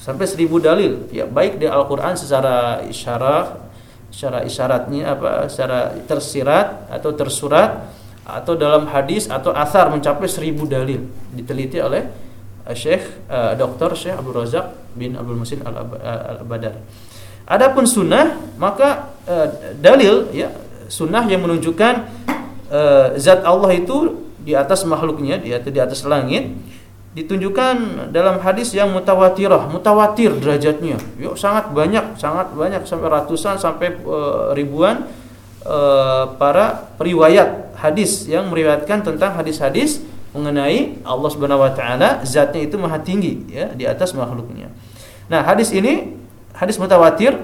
sampai seribu dalil ya baik di Al-Qur'an secara isyarat secara isyaratnya apa secara tersirat atau tersurat atau dalam hadis atau asar mencapai seribu dalil diteliti oleh uh, Syekh uh, Dr. Syekh Abdul Razak bin Abdul Musin Al-Badar. Adapun sunnah maka uh, dalil ya sunnah yang menunjukkan uh, zat Allah itu di atas makhluknya di atas di atas langit ditunjukkan dalam hadis yang mutawatirah, mutawatir derajatnya. Yuk sangat banyak, sangat banyak sampai ratusan sampai uh, ribuan uh, para periwayat hadis yang meriwayatkan tentang hadis-hadis mengenai Allah Subhanahu wa taala zatnya itu maha tinggi ya di atas makhluknya. Nah, hadis ini hadis mutawatir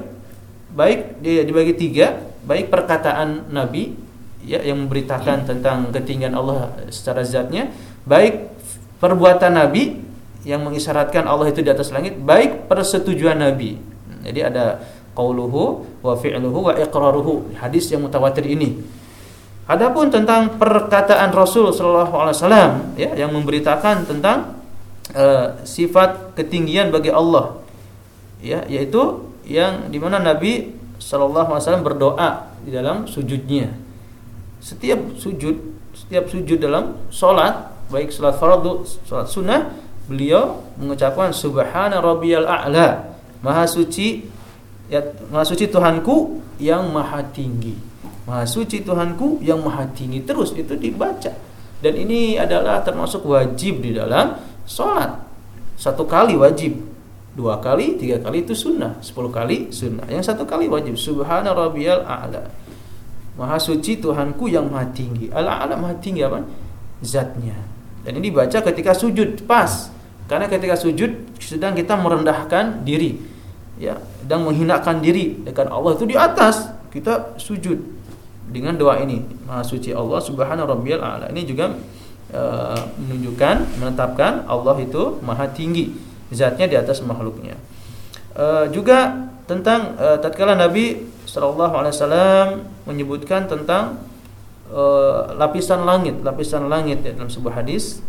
baik dibagi tiga, baik perkataan Nabi ya yang memberitakan tentang ketinggian Allah secara zatnya, baik perbuatan Nabi yang mengisyaratkan Allah itu di atas langit baik persetujuan Nabi. Jadi ada qauluhu wa fi'luhu wa iqraruhu hadis yang mutawatir ini. Adapun tentang perkataan Rasul sallallahu alaihi wasallam ya yang memberitakan tentang uh, sifat ketinggian bagi Allah ya yaitu yang di mana Nabi sallallahu alaihi wasallam berdoa di dalam sujudnya. Setiap sujud, setiap sujud dalam salat baik salat fardu, salat sunnah, beliau mengucapkan subhana rabbiyal a'la. Maha suci ya maha suci Tuhanku yang maha tinggi. Maha suci Tuhanku yang maha tinggi. Terus itu dibaca. Dan ini adalah termasuk wajib di dalam salat. Satu kali wajib, dua kali, tiga kali itu sunnah, sepuluh kali sunnah. Yang satu kali wajib. Subhana rabbiyal a'la. Maha suci Tuhanku yang maha tinggi. Al-a'la maha tinggi apa? Zatnya. Dan ini dibaca ketika sujud pas. Karena ketika sujud sedang kita merendahkan diri. Ya, sedang menghinakan diri dengan Allah itu di atas. Kita sujud dengan doa ini. Maha suci Allah Subhanahu rabbiyal a'la. Ini juga uh, menunjukkan menetapkan Allah itu maha tinggi zatnya di atas makhluknya. Uh, juga tentang uh, tatkala Nabi sallallahu alaihi wasallam menyebutkan tentang uh, lapisan langit, lapisan langit ya, dalam sebuah hadis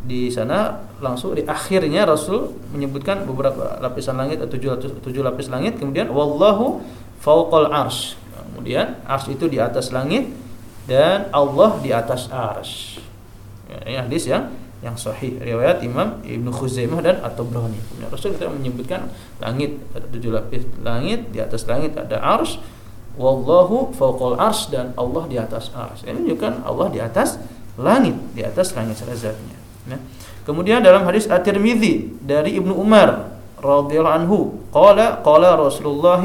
di sana langsung di akhirnya Rasul menyebutkan beberapa lapisan langit atau tujuh, tujuh lapis langit kemudian wallahu fauqal arsh. Kemudian arsh itu di atas langit dan Allah di atas arsh. Ya, ini hadis yang yang sahih riwayat Imam Ibnu Khuzaimah dan atau Tabrani Rasul kita menyebutkan langit ada tujuh lapis langit di atas langit ada arsh wallahu fawqal ars dan Allah di atas ars. Ini menunjukkan Allah di atas langit, di atas langit zatnya. Ya. Kemudian dalam hadis At-Tirmidzi dari Ibnu Umar radhiyallahu anhu, qala qala Rasulullah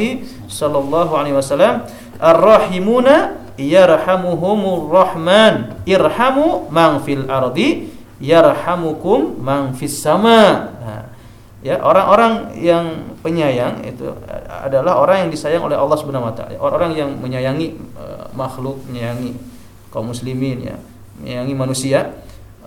sallallahu alaihi wasallam, "Ar-rahimuna yarhamuhumur rahman, irhamu man fil ardi yarhamukum man fis sama." Nah, ya orang-orang yang penyayang itu adalah orang yang disayang oleh Allah Subhanahu wa taala. Orang yang menyayangi uh, makhluk menyayangi kaum muslimin ya menyayangi manusia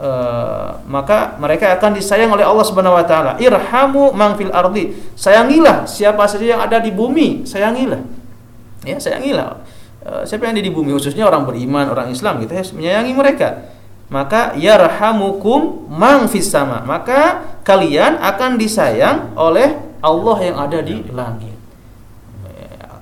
uh, maka mereka akan disayang oleh Allah Subhanahu wa taala. Irhamu man fil ardi. Sayangilah siapa saja yang ada di bumi sayangilah. Ya sayangilah. Uh, siapa yang ada di bumi khususnya orang beriman orang Islam gitu ya menyayangi mereka maka yarhamukum mang fis sama. Maka kalian akan disayang oleh Allah yang ada di langit.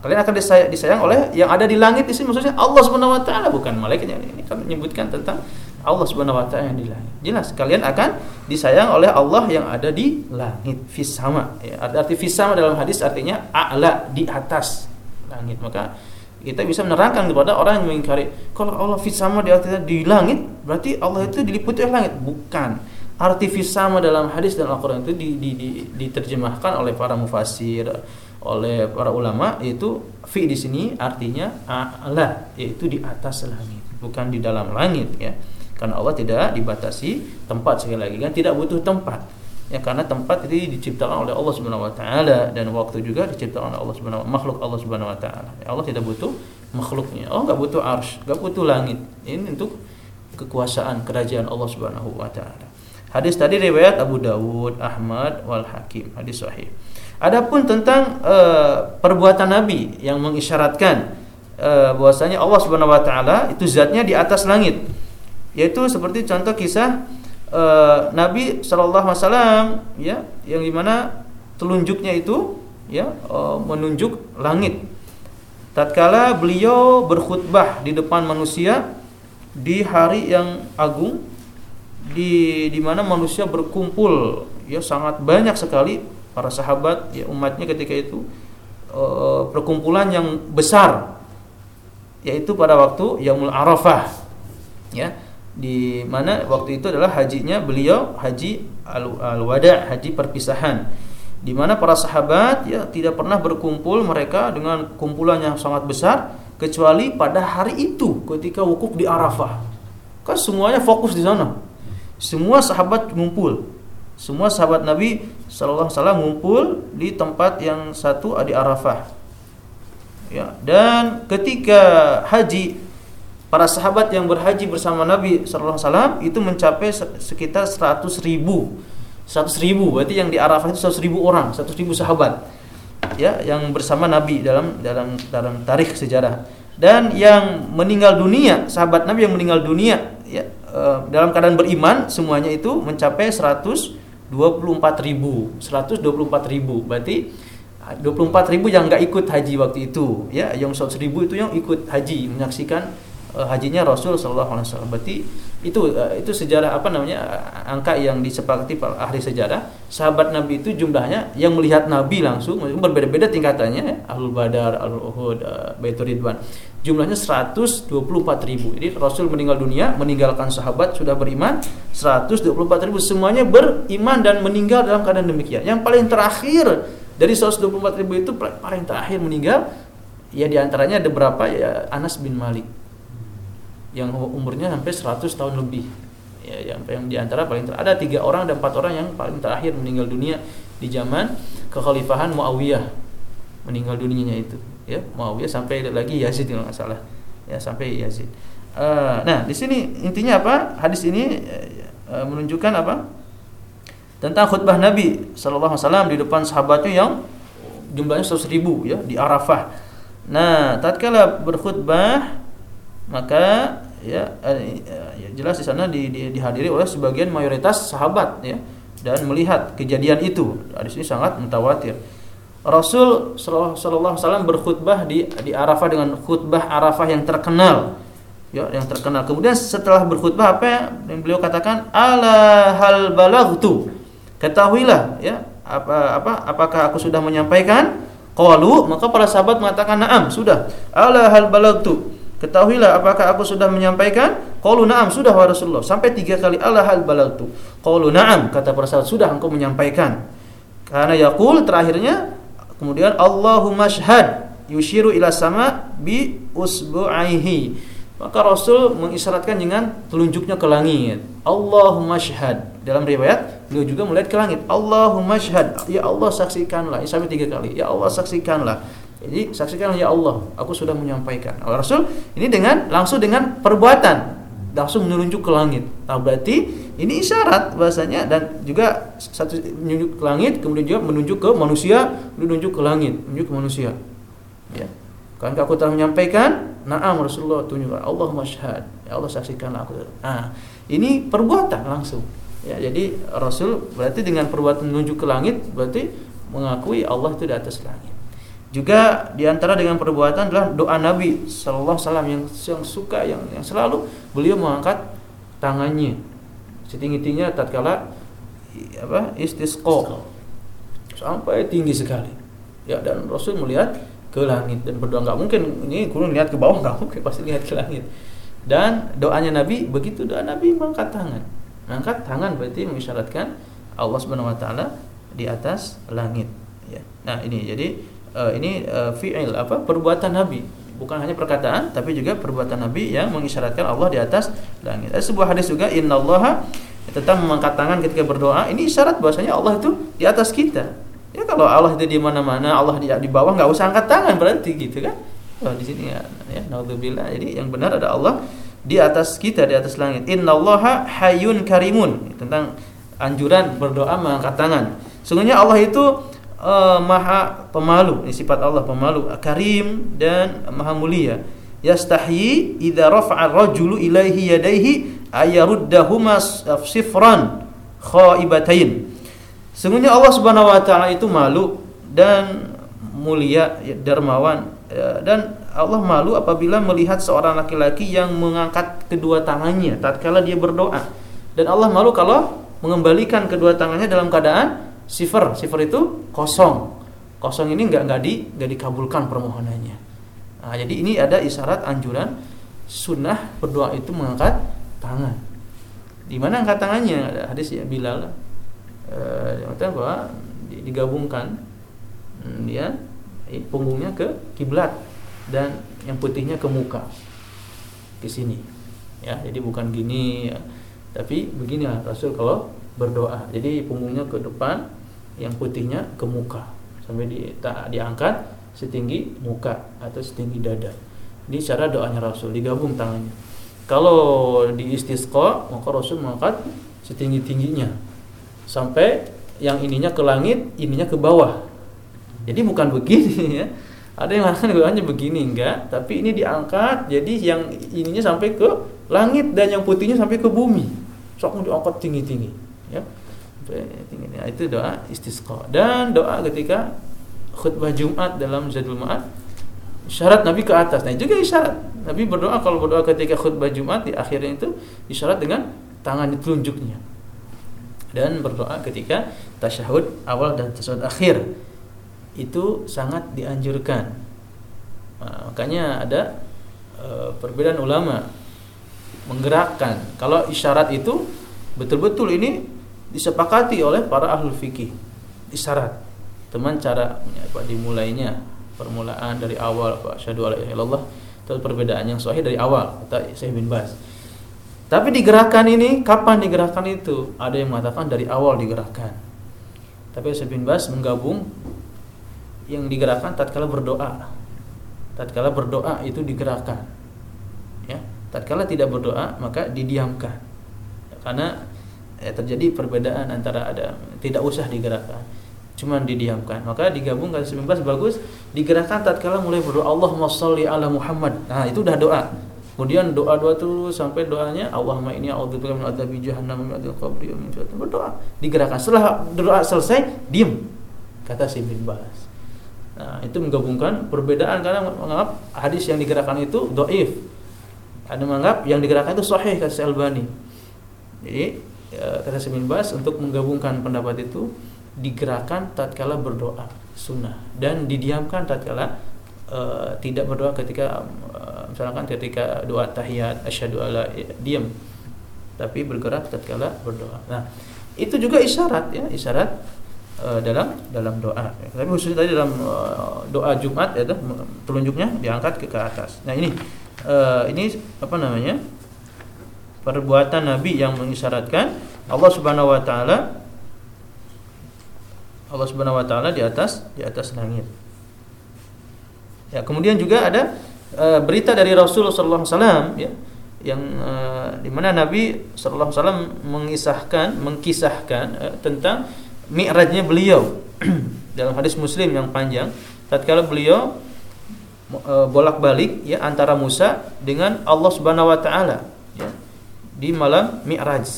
Kalian akan disayang, disayang oleh yang ada di langit. Di sini maksudnya Allah Subhanahu wa taala bukan malaikatnya. Ini kan menyebutkan tentang Allah Subhanahu wa taala yang di langit. Jelas kalian akan disayang oleh Allah yang ada di langit. Fis sama. Ya, arti fis sama dalam hadis artinya a'la di atas langit. Maka kita bisa menerangkan kepada orang yang mengingkari. Kalau Allah fit sama di artinya di langit berarti Allah itu diliputi oleh langit. Bukan. Arti fit sama dalam hadis dan Al-Quran itu di, di, di, diterjemahkan oleh para mufasir oleh para ulama itu fi di sini artinya Allah yaitu di atas langit bukan di dalam langit ya. Karena Allah tidak dibatasi tempat sekali lagi kan tidak butuh tempat ya karena tempat itu diciptakan oleh Allah Subhanahu wa taala dan waktu juga diciptakan oleh Allah Subhanahu makhluk Allah Subhanahu wa taala. Ya, Allah tidak butuh makhluknya. Allah nggak butuh arsy, nggak butuh langit. Ini untuk kekuasaan kerajaan Allah Subhanahu wa taala. Hadis tadi riwayat Abu Dawud, Ahmad wal Hakim, hadis sahih. Adapun tentang uh, perbuatan Nabi yang mengisyaratkan uh, bahwasanya Allah Subhanahu wa taala itu zatnya di atas langit. Yaitu seperti contoh kisah uh, Nabi Wasallam ya yang di mana telunjuknya itu ya uh, menunjuk langit. Tatkala beliau berkhutbah di depan manusia di hari yang agung di di mana manusia berkumpul ya sangat banyak sekali para sahabat ya umatnya ketika itu e, perkumpulan yang besar yaitu pada waktu Yaumul Arafah ya di mana waktu itu adalah hajinya beliau haji al-wada haji perpisahan di mana para sahabat ya tidak pernah berkumpul mereka dengan kumpulan yang sangat besar kecuali pada hari itu ketika wukuf di Arafah. Kan semuanya fokus di sana. Semua sahabat ngumpul. Semua sahabat Nabi sallallahu alaihi wasallam ngumpul di tempat yang satu di Arafah. Ya, dan ketika haji para sahabat yang berhaji bersama Nabi sallallahu alaihi wasallam itu mencapai sekitar 100 ribu. 100 ribu berarti yang di Arafah itu 100 ribu orang 100 ribu sahabat. Ya yang bersama Nabi dalam dalam dalam tarikh sejarah. Dan yang meninggal dunia sahabat Nabi yang meninggal dunia ya e, dalam keadaan beriman semuanya itu mencapai 124 ribu. 124 ribu berarti 24 ribu yang nggak ikut haji waktu itu. Ya yang 100 ribu itu yang ikut haji menyaksikan hajinya Rasul Shallallahu Alaihi Wasallam. Berarti itu uh, itu sejarah apa namanya angka yang disepakati para ahli sejarah. Sahabat Nabi itu jumlahnya yang melihat Nabi langsung berbeda-beda tingkatannya. Ya. Ahlul Badar, Ahlul Uhud, uh, Baitur Ridwan. Jumlahnya 124 ribu. Jadi Rasul meninggal dunia, meninggalkan sahabat sudah beriman 124 ribu. Semuanya beriman dan meninggal dalam keadaan demikian. Yang paling terakhir dari 124 ribu itu paling terakhir meninggal ya di antaranya ada berapa ya Anas bin Malik yang umurnya sampai 100 tahun lebih. Ya yang yang di antara paling ter ada tiga orang dan empat orang yang paling terakhir meninggal dunia di zaman kekhalifahan Muawiyah. Meninggal dunianya itu ya. Muawiyah sampai lagi Yazid kalau nggak salah. Ya sampai Yazid. Uh, nah di sini intinya apa? Hadis ini uh, menunjukkan apa? Tentang khutbah Nabi Wasallam di depan sahabatnya yang jumlahnya seratus ribu ya di Arafah. Nah, tatkala berkhutbah maka ya, eh, ya jelas di sana di, di, dihadiri oleh sebagian mayoritas sahabat ya dan melihat kejadian itu. Di sini sangat mutawatir. Rasul Wasallam berkhutbah di di Arafah dengan khutbah Arafah yang terkenal, ya yang terkenal. Kemudian setelah berkhutbah apa yang beliau katakan? Ala hal balaghtu ketahuilah ya apa apa apakah aku sudah menyampaikan? Qalu maka para sahabat mengatakan na'am sudah. Ala hal balaghtu Ketahuilah apakah aku sudah menyampaikan? Qalu na'am, sudah wa Rasulullah. Sampai tiga kali Allah hal balagtu. Qalu na'am, kata para sahabat, sudah engkau menyampaikan. Karena yaqul terakhirnya kemudian Allahumma syhad yushiru ila sama bi usbu'aihi. Maka Rasul mengisyaratkan dengan telunjuknya ke langit. Allahumma syhad. Dalam riwayat beliau juga melihat ke langit. Allahumma syhad. Ya Allah saksikanlah. Sampai tiga kali. Ya Allah saksikanlah. Jadi saksikan ya Allah, aku sudah menyampaikan. Rasul ini dengan langsung dengan perbuatan langsung menunjuk ke langit. Nah, berarti ini isyarat bahasanya dan juga satu menunjuk ke langit kemudian juga menunjuk ke manusia, menunjuk ke langit, menunjuk ke manusia. Ya. Kan aku telah menyampaikan, na'am Rasulullah tunjukkan Allah masyhad. Ya Allah saksikanlah aku. Nah, ini perbuatan langsung. Ya, jadi Rasul berarti dengan perbuatan menunjuk ke langit berarti mengakui Allah itu di atas langit. Juga di antara dengan perbuatan adalah doa Nabi Sallallahu Alaihi Wasallam yang yang suka yang yang selalu beliau mengangkat tangannya. Setinggi tingginya tatkala apa istisqa. Sampai tinggi sekali. Ya dan Rasul melihat ke langit dan berdoa. Nggak mungkin ini kurang lihat ke bawah nggak mungkin pasti lihat ke langit. Dan doanya Nabi begitu doa Nabi mengangkat tangan. Mengangkat tangan berarti mengisyaratkan Allah Subhanahu Wa Taala di atas langit. Ya. Nah ini. Jadi uh, ini uh, fi'il apa perbuatan Nabi bukan hanya perkataan tapi juga perbuatan Nabi yang mengisyaratkan Allah di atas langit. Ada sebuah hadis juga innallaha tetap mengangkat tangan ketika berdoa ini isyarat bahwasanya Allah itu di atas kita. Ya kalau Allah itu di mana-mana, Allah di, di bawah nggak usah angkat tangan berarti gitu kan. Oh, di sini ya, ya naudzubillah. Jadi yang benar ada Allah di atas kita di atas langit. Innallaha hayyun karimun tentang anjuran berdoa mengangkat tangan. Sungguhnya Allah itu uh, maha pemalu ini sifat Allah pemalu karim dan maha mulia. Yastahyi idza rafa'a ar-rajulu ilaihi yadayhi ayaruddahuma sifran khaibatain. Sungguhnya Allah Subhanahu wa taala itu malu dan mulia ya, dermawan ya, dan Allah malu apabila melihat seorang laki-laki yang mengangkat kedua tangannya tatkala dia berdoa. Dan Allah malu kalau mengembalikan kedua tangannya dalam keadaan sifar sifar itu kosong. Kosong ini nggak nggak di nggak dikabulkan permohonannya. Nah, jadi ini ada isyarat anjuran sunnah berdoa itu mengangkat tangan. Di mana angkat tangannya? Ada hadis ya Bilal eh, bahwa digabungkan hmm, dia eh, punggungnya ke kiblat dan yang putihnya ke muka ke sini. Ya jadi bukan gini ya. tapi begini Rasul kalau berdoa. Jadi punggungnya ke depan yang putihnya ke muka sampai di, tak diangkat setinggi muka atau setinggi dada ini cara doanya Rasul digabung tangannya kalau di istisqa maka Rasul mengangkat setinggi tingginya sampai yang ininya ke langit ininya ke bawah jadi bukan begini ya. Ada yang mengatakan hanya begini enggak, tapi ini diangkat jadi yang ininya sampai ke langit dan yang putihnya sampai ke bumi. Sok diangkat tinggi-tinggi, ya. Nah, itu doa istisqa. Dan doa ketika khutbah Jumat dalam Zadul Ma'ad syarat Nabi ke atas. Nah, juga isyarat. Nabi berdoa kalau berdoa ketika khutbah Jumat di akhirnya itu isyarat dengan tangan telunjuknya. Dan berdoa ketika tasyahud awal dan tasyahud akhir itu sangat dianjurkan. Nah, makanya ada e, perbedaan ulama menggerakkan kalau isyarat itu betul-betul ini disepakati oleh para ahli fikih isyarat teman cara apa dimulainya permulaan dari awal apa syahadu ala ilallah itu perbedaan yang sahih dari awal kata Syekh bin Baz tapi digerakkan ini kapan digerakkan itu ada yang mengatakan dari awal digerakkan tapi Syekh bin Baz menggabung yang digerakkan tatkala berdoa. Tatkala berdoa itu digerakkan. Ya, tatkala tidak berdoa maka didiamkan. Karena ya, terjadi perbedaan antara ada tidak usah digerakkan, cuman didiamkan. Maka digabung kata 19 bagus digerakkan tatkala mulai berdoa Allahumma sholli ala Muhammad. Nah, itu udah doa. Kemudian doa-doa terus sampai doanya Allahumma ini a'udzubika min adzabi jahannam min adzabil qabri min berdoa. Digerakkan. Setelah doa selesai, diam. Kata si bin Bas. Nah, itu menggabungkan perbedaan karena menganggap hadis yang digerakkan itu doif. Ada menganggap yang digerakkan itu sahih kata Albani. Jadi kata Syekh Bas untuk menggabungkan pendapat itu digerakkan tatkala berdoa sunnah dan didiamkan tatkala uh, tidak berdoa ketika uh, misalkan ketika doa tahiyat asyhadu alla diam tapi bergerak tatkala berdoa. Nah, itu juga isyarat ya, isyarat uh, dalam dalam doa. Tapi khususnya tadi dalam uh, doa Jumat ya telunjuknya diangkat ke, ke atas. Nah, ini uh, ini apa namanya? Perbuatan Nabi yang mengisyaratkan Allah Subhanahu wa taala Allah Subhanahu wa taala di atas di atas langit. Ya, kemudian juga ada uh, berita dari Rasulullah sallallahu alaihi wasallam ya yang uh, di mana Nabi sallallahu alaihi wasallam mengisahkan mengkisahkan uh, tentang mi'rajnya beliau dalam hadis Muslim yang panjang tatkala beliau e, bolak-balik ya antara Musa dengan Allah Subhanahu wa taala di malam Mi'raj.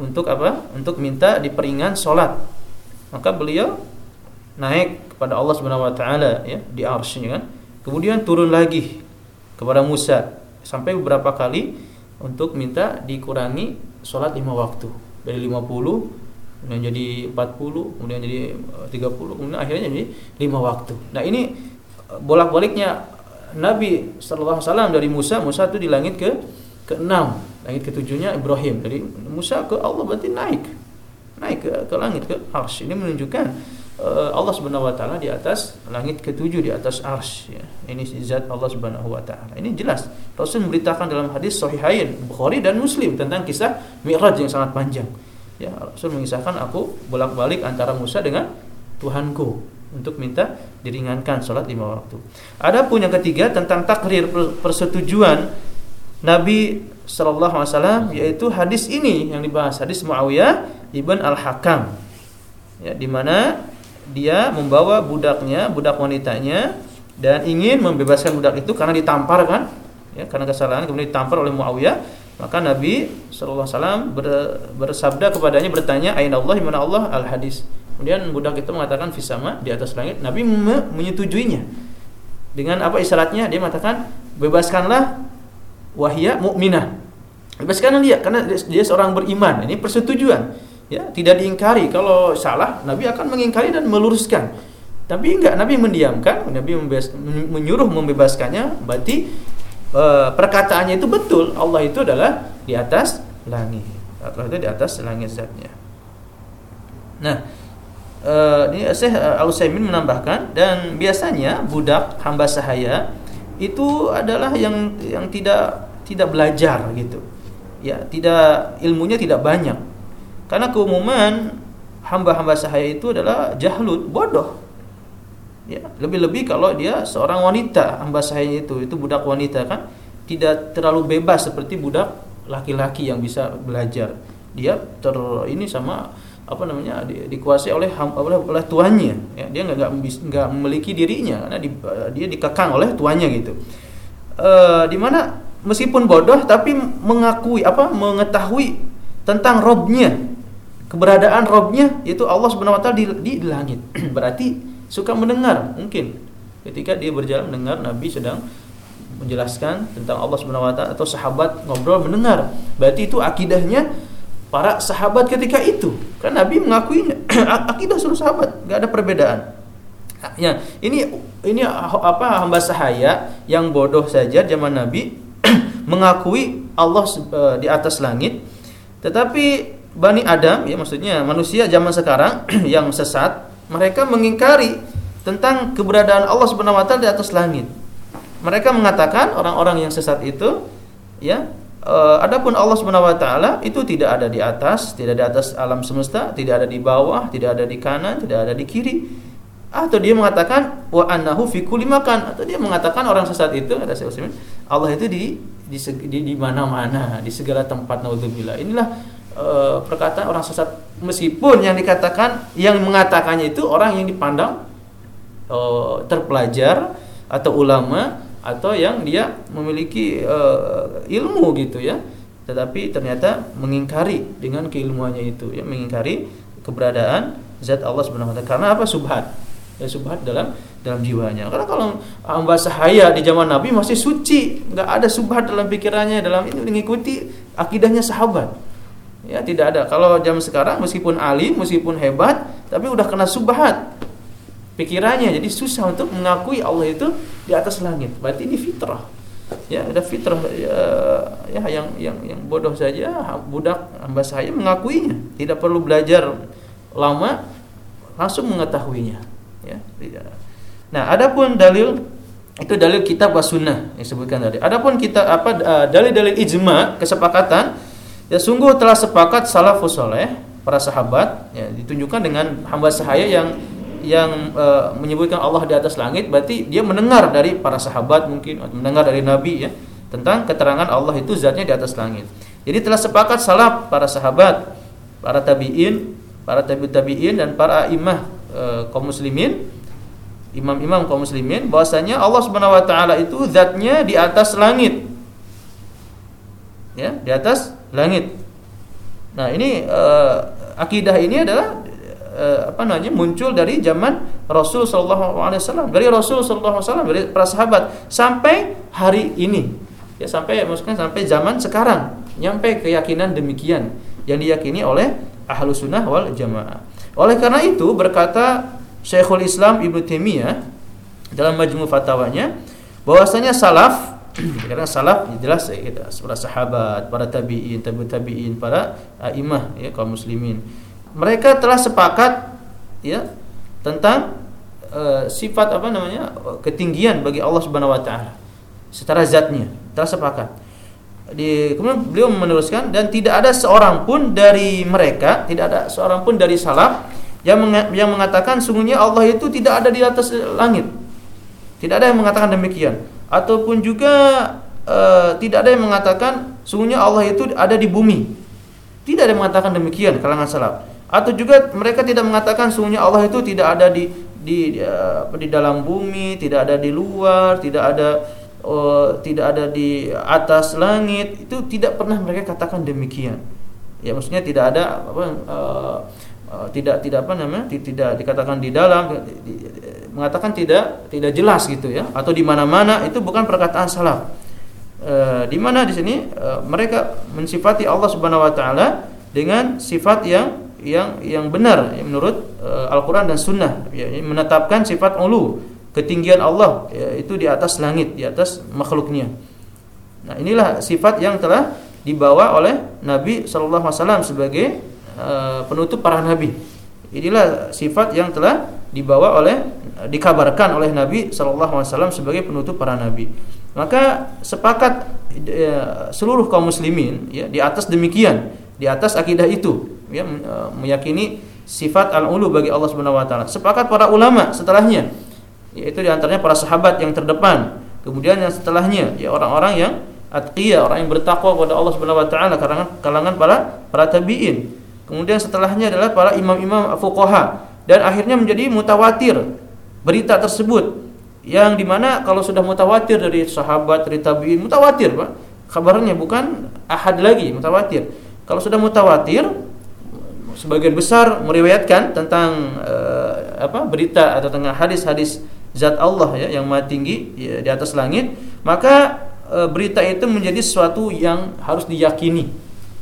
Untuk apa? Untuk minta diperingan salat. Maka beliau naik kepada Allah Subhanahu wa taala ya di arsy kan. Kemudian turun lagi kepada Musa sampai beberapa kali untuk minta dikurangi salat lima waktu dari 50 kemudian jadi 40, kemudian jadi 30, eh, kemudian akhirnya jadi lima waktu. Nah, ini eh, bolak-baliknya Nabi sallallahu alaihi wasallam dari Musa, Musa itu di langit ke ke-6, langit ketujuhnya Ibrahim. Jadi Musa ke Allah berarti naik. Naik ke, ke langit ke Arsy. Ini menunjukkan uh, Allah Subhanahu wa taala di atas langit ketujuh di atas Arsy ya. Ini zat Allah Subhanahu wa taala. Ini jelas. Rasul memberitakan dalam hadis sahihain Bukhari dan Muslim tentang kisah Mi'raj yang sangat panjang. Ya, Rasul mengisahkan aku bolak-balik antara Musa dengan Tuhanku untuk minta diringankan sholat lima waktu. Ada pun yang ketiga tentang takrir persetujuan Nabi Shallallahu Alaihi Wasallam yaitu hadis ini yang dibahas hadis Muawiyah ibn al Hakam, ya, di mana dia membawa budaknya, budak wanitanya dan ingin membebaskan budak itu karena ditampar kan, ya, karena kesalahan kemudian ditampar oleh Muawiyah. Maka Nabi SAW ber, bersabda kepadanya bertanya Aina Allah mana Allah? Al hadis kemudian budak itu mengatakan fisama di atas langit. Nabi me, menyetujuinya. Dengan apa isyaratnya? Dia mengatakan bebaskanlah wahya mukminah. Bebaskanlah dia karena dia seorang beriman. Ini persetujuan. Ya, tidak diingkari. Kalau salah, Nabi akan mengingkari dan meluruskan. Tapi enggak, Nabi mendiamkan, Nabi membebas, menyuruh membebaskannya, berarti e, perkataannya itu betul. Allah itu adalah di atas langit. Allah itu di atas langit zatnya. Nah, uh, ini Syekh Al Utsaimin menambahkan dan biasanya budak hamba sahaya itu adalah yang yang tidak tidak belajar gitu. Ya, tidak ilmunya tidak banyak. Karena keumuman hamba-hamba sahaya itu adalah jahlut, bodoh. Ya, lebih-lebih kalau dia seorang wanita hamba sahaya itu, itu budak wanita kan tidak terlalu bebas seperti budak laki-laki yang bisa belajar. Dia ter ini sama apa namanya di, dikuasai oleh oleh, oleh tuannya ya dia nggak nggak memiliki dirinya karena di, dia dikekang oleh tuannya gitu e, di mana meskipun bodoh tapi mengakui apa mengetahui tentang robnya keberadaan robnya yaitu Allah subhanahu wa taala di, di, langit berarti suka mendengar mungkin ketika dia berjalan mendengar Nabi sedang menjelaskan tentang Allah subhanahu wa taala atau sahabat ngobrol mendengar berarti itu akidahnya para sahabat ketika itu. Kan Nabi mengakuinya. Akidah seluruh sahabat, nggak ada perbedaan. Ya, ini ini apa hamba sahaya yang bodoh saja zaman Nabi mengakui Allah uh, di atas langit, tetapi Bani Adam ya maksudnya manusia zaman sekarang yang sesat, mereka mengingkari tentang keberadaan Allah Subhanahu wa taala di atas langit. Mereka mengatakan orang-orang yang sesat itu ya Uh, adapun Allah Subhanahu wa taala itu tidak ada di atas, tidak di atas alam semesta, tidak ada di bawah, tidak ada di kanan, tidak ada di kiri. Atau dia mengatakan wa annahu fi atau dia mengatakan orang sesat itu ada saya Allah itu di di di, di mana-mana, di segala tempat naudzubillah. Inilah uh, perkataan orang sesat. Meskipun yang dikatakan yang mengatakannya itu orang yang dipandang uh, terpelajar atau ulama atau yang dia memiliki uh, ilmu gitu ya. Tetapi ternyata mengingkari dengan keilmuannya itu ya mengingkari keberadaan zat Allah Subhanahu karena apa? Subhat. Ya subhat dalam dalam jiwanya. Karena kalau hamba sahaya di zaman Nabi masih suci nggak ada subhat dalam pikirannya dalam itu mengikuti akidahnya sahabat. Ya tidak ada. Kalau zaman sekarang meskipun alim meskipun hebat tapi udah kena subhat pikirannya. Jadi susah untuk mengakui Allah itu di atas langit. Berarti ini fitrah. Ya ada fitrah ya, ya yang yang yang bodoh saja budak hamba saya mengakuinya. Tidak perlu belajar lama langsung mengetahuinya. Ya tidak nah adapun dalil itu dalil kitab was sunnah yang disebutkan tadi adapun kita apa dalil-dalil ijma kesepakatan ya sungguh telah sepakat salafus soleh para sahabat ya ditunjukkan dengan hamba sahaya yang yang e, menyebutkan Allah di atas langit berarti dia mendengar dari para sahabat mungkin mendengar dari nabi ya tentang keterangan Allah itu zatnya di atas langit. Jadi telah sepakat salaf para sahabat, para tabi'in, para tabi'ut tabi'in dan para imam e, kaum muslimin, imam-imam kaum muslimin bahwasanya Allah Subhanahu wa taala itu zatnya di atas langit. Ya, di atas langit. Nah, ini e, akidah ini adalah uh, apa namanya muncul dari zaman Rasul Shallallahu Alaihi Wasallam dari Rasul Shallallahu Alaihi Wasallam dari para sahabat sampai hari ini ya sampai maksudnya sampai zaman sekarang nyampe keyakinan demikian yang diyakini oleh ahlu sunnah wal jamaah oleh karena itu berkata Syekhul Islam Ibnu Taimiyah dalam majmu fatwanya bahwasanya salaf karena salaf jelas ya, kita para sahabat, para tabi'in, tabi'ut tabi'in, para imah ya kaum muslimin mereka telah sepakat ya tentang uh, sifat apa namanya ketinggian bagi Allah Subhanahu wa taala secara zatnya telah sepakat. Di, kemudian beliau meneruskan dan tidak ada seorang pun dari mereka, tidak ada seorang pun dari salaf yang yang mengatakan sungguhnya Allah itu tidak ada di atas langit. Tidak ada yang mengatakan demikian. Ataupun juga uh, tidak ada yang mengatakan sungguhnya Allah itu ada di bumi. Tidak ada yang mengatakan demikian kalangan salaf atau juga mereka tidak mengatakan sungguhnya Allah itu tidak ada di di di, uh, di dalam bumi, tidak ada di luar, tidak ada uh, tidak ada di atas langit. Itu tidak pernah mereka katakan demikian. Ya maksudnya tidak ada apa uh, tidak tidak apa namanya? Tidak dikatakan di dalam mengatakan tidak tidak jelas gitu ya. Atau di mana-mana itu bukan perkataan salaf. E, di mana di sini e, mereka mensifati Allah Subhanahu wa taala dengan sifat yang yang yang benar ya, menurut e, Al-Qur'an dan Sunnah. Ya, menetapkan sifat ulu ketinggian Allah ya, itu di atas langit di atas makhluknya. Nah inilah sifat yang telah dibawa oleh Nabi Wasallam sebagai e, penutup para nabi inilah sifat yang telah dibawa oleh dikabarkan oleh Nabi Shallallahu Alaihi Wasallam sebagai penutup para nabi maka sepakat ya, seluruh kaum muslimin ya di atas demikian, di atas akidah itu ya e, meyakini sifat al-ulu bagi Allah Subhanahu wa taala. Sepakat para ulama setelahnya yaitu di antaranya para sahabat yang terdepan, kemudian yang setelahnya ya orang-orang yang atqiyah, orang yang bertakwa kepada Allah Subhanahu wa taala kalangan kalangan para para tabi'in. Kemudian setelahnya adalah para imam-imam fuqaha. Dan akhirnya menjadi mutawatir berita tersebut. Yang di mana kalau sudah mutawatir dari sahabat dari tabiin mutawatir pak. Kabarnya bukan ahad lagi mutawatir. Kalau sudah mutawatir sebagian besar meriwayatkan tentang uh, apa berita atau tentang hadis-hadis zat Allah ya yang maha tinggi ya, di atas langit maka uh, berita itu menjadi sesuatu yang harus diyakini.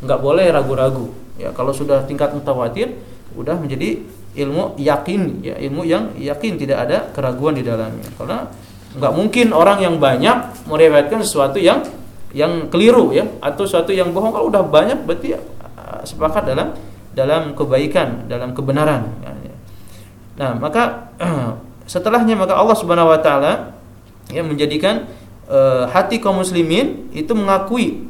Nggak boleh ragu-ragu ya kalau sudah tingkat mutawatir udah menjadi ilmu yakin ya ilmu yang yakin tidak ada keraguan di dalamnya karena nggak mungkin orang yang banyak meriwayatkan sesuatu yang yang keliru ya atau sesuatu yang bohong kalau udah banyak berarti uh, sepakat dalam dalam kebaikan dalam kebenaran ya, ya. nah maka setelahnya maka Allah Subhanahu Wa Taala yang menjadikan uh, hati kaum muslimin itu mengakui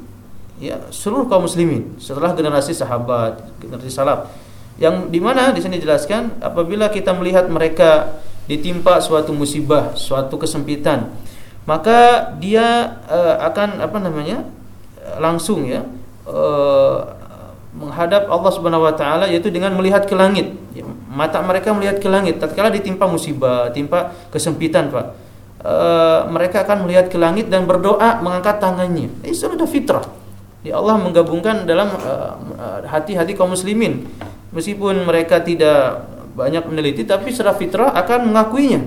ya seluruh kaum muslimin setelah generasi sahabat generasi salaf yang di mana di sini dijelaskan apabila kita melihat mereka ditimpa suatu musibah, suatu kesempitan, maka dia uh, akan apa namanya langsung ya uh, menghadap Allah Subhanahu Wa Taala yaitu dengan melihat ke langit. Ya, mata mereka melihat ke langit. Tatkala ditimpa musibah, timpa kesempitan, pak, mereka akan melihat ke langit dan berdoa mengangkat tangannya. Ini sudah fitrah. Ya Allah menggabungkan dalam hati-hati uh, kaum muslimin. Meskipun mereka tidak banyak meneliti tapi secara fitrah akan mengakuinya.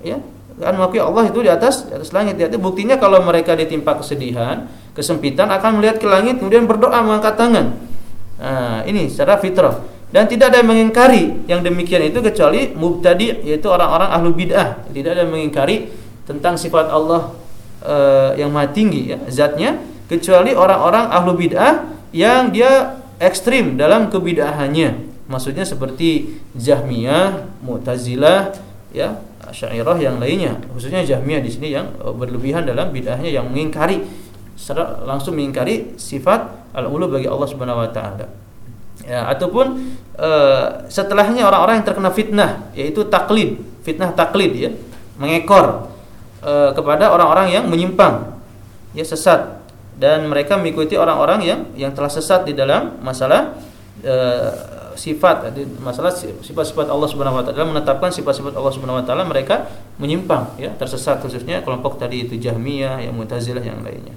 Ya akan mengakui Allah itu di atas di atas langit. Jadi buktinya kalau mereka ditimpa kesedihan kesempitan akan melihat ke langit kemudian berdoa mengangkat tangan. Nah, ini secara fitrah. Dan tidak ada yang mengingkari yang demikian itu kecuali mubtadi yaitu orang-orang ahlu bid'ah. Tidak ada yang mengingkari tentang sifat Allah uh, yang maha tinggi ya zatnya kecuali orang-orang ahlu bid'ah yang dia ekstrim dalam kebidahannya. Maksudnya seperti Jahmiyah, Mu'tazilah, ya, Syairah yang lainnya. Khususnya Jahmiyah di sini yang e, berlebihan dalam bid'ahnya yang mengingkari langsung mengingkari sifat al-ulu bagi Allah Subhanahu wa taala. Ya, ataupun uh, setelahnya orang-orang yang terkena fitnah yaitu taklid, fitnah taklid ya, mengekor uh, kepada orang-orang yang menyimpang, ya sesat dan mereka mengikuti orang-orang yang yang telah sesat di dalam masalah e, sifat masalah sifat-sifat Allah Subhanahu wa taala menetapkan sifat-sifat Allah Subhanahu wa taala mereka menyimpang ya tersesat khususnya kelompok tadi itu Jahmiyah yang Mu'tazilah yang lainnya.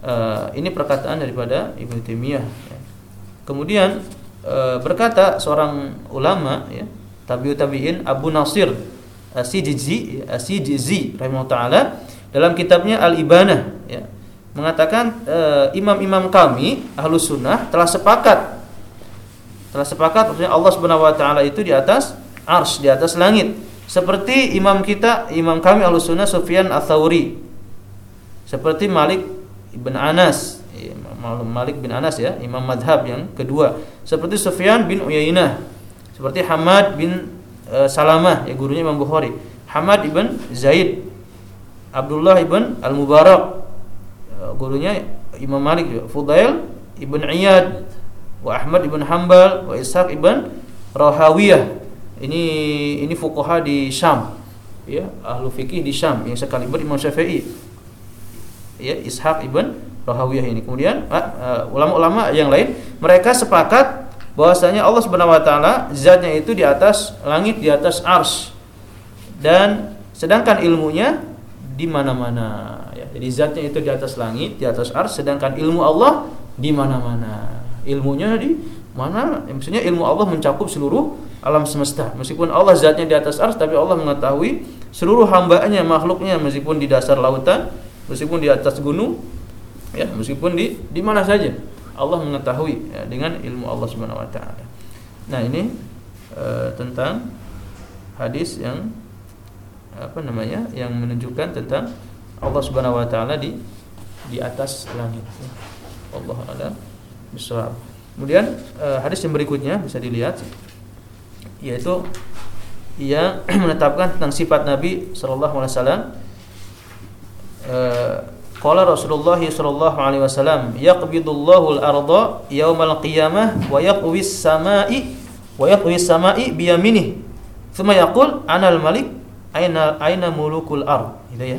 E, ini perkataan daripada Ibnu Taimiyah ya. Kemudian e, berkata seorang ulama ya tabiut tabi'in Abu Nasir As-Sijizi As-Sijizi rahimahullah taala dalam kitabnya Al-Ibanah ya mengatakan imam-imam kami ahlus sunnah telah sepakat. Telah sepakat maksudnya Allah subhanahu wa taala itu di atas ars di atas langit. Seperti imam kita imam kami ahlus sunnah Sufyan Atsauri seperti Malik ibn Anas. Malik bin Anas ya imam madhab yang kedua. Seperti Sufyan bin Uyainah. Seperti Hamad bin uh, Salamah ya gurunya Imam Bukhari. Hamad ibn Zaid. Abdullah ibn Al Mubarak gurunya Imam Malik Fudail Ibn Iyad wa Ahmad Ibn Hambal wa Ishaq Ibn Rahawiyah. Ini ini fuqaha di Syam ya ahlu fikih di Syam yang sekaliber Imam Syafi'i ya Ishaq Ibn Rahawiyah ini. Kemudian ah, uh, ulama-ulama yang lain mereka sepakat bahwasanya Allah Subhanahu wa taala zatnya itu di atas langit di atas ars. Dan sedangkan ilmunya di mana-mana jadi zatnya itu di atas langit, di atas ars, sedangkan ilmu Allah di mana-mana. Ilmunya di Mana ya, maksudnya ilmu Allah mencakup seluruh alam semesta. Meskipun Allah zatnya di atas ars tapi Allah mengetahui seluruh hambanya, makhluknya meskipun di dasar lautan, meskipun di atas gunung, ya, meskipun di di mana saja. Allah mengetahui ya, dengan ilmu Allah Subhanahu wa taala. Nah, ini e, tentang hadis yang apa namanya? yang menunjukkan tentang Allah Subhanahu wa taala di di atas langit. Allah a'lam bishawab. Kemudian uh, hadis yang berikutnya bisa dilihat yaitu ia menetapkan tentang sifat Nabi sallallahu alaihi wasallam eh, Qala Rasulullah sallallahu alaihi wasallam yaqbidullahu al-arda yaumal qiyamah wa yaqwi as-sama'i wa yaqwi as-sama'i bi yaminih thumma yaqul ana al-malik aina aina mulukul ard gitu ya.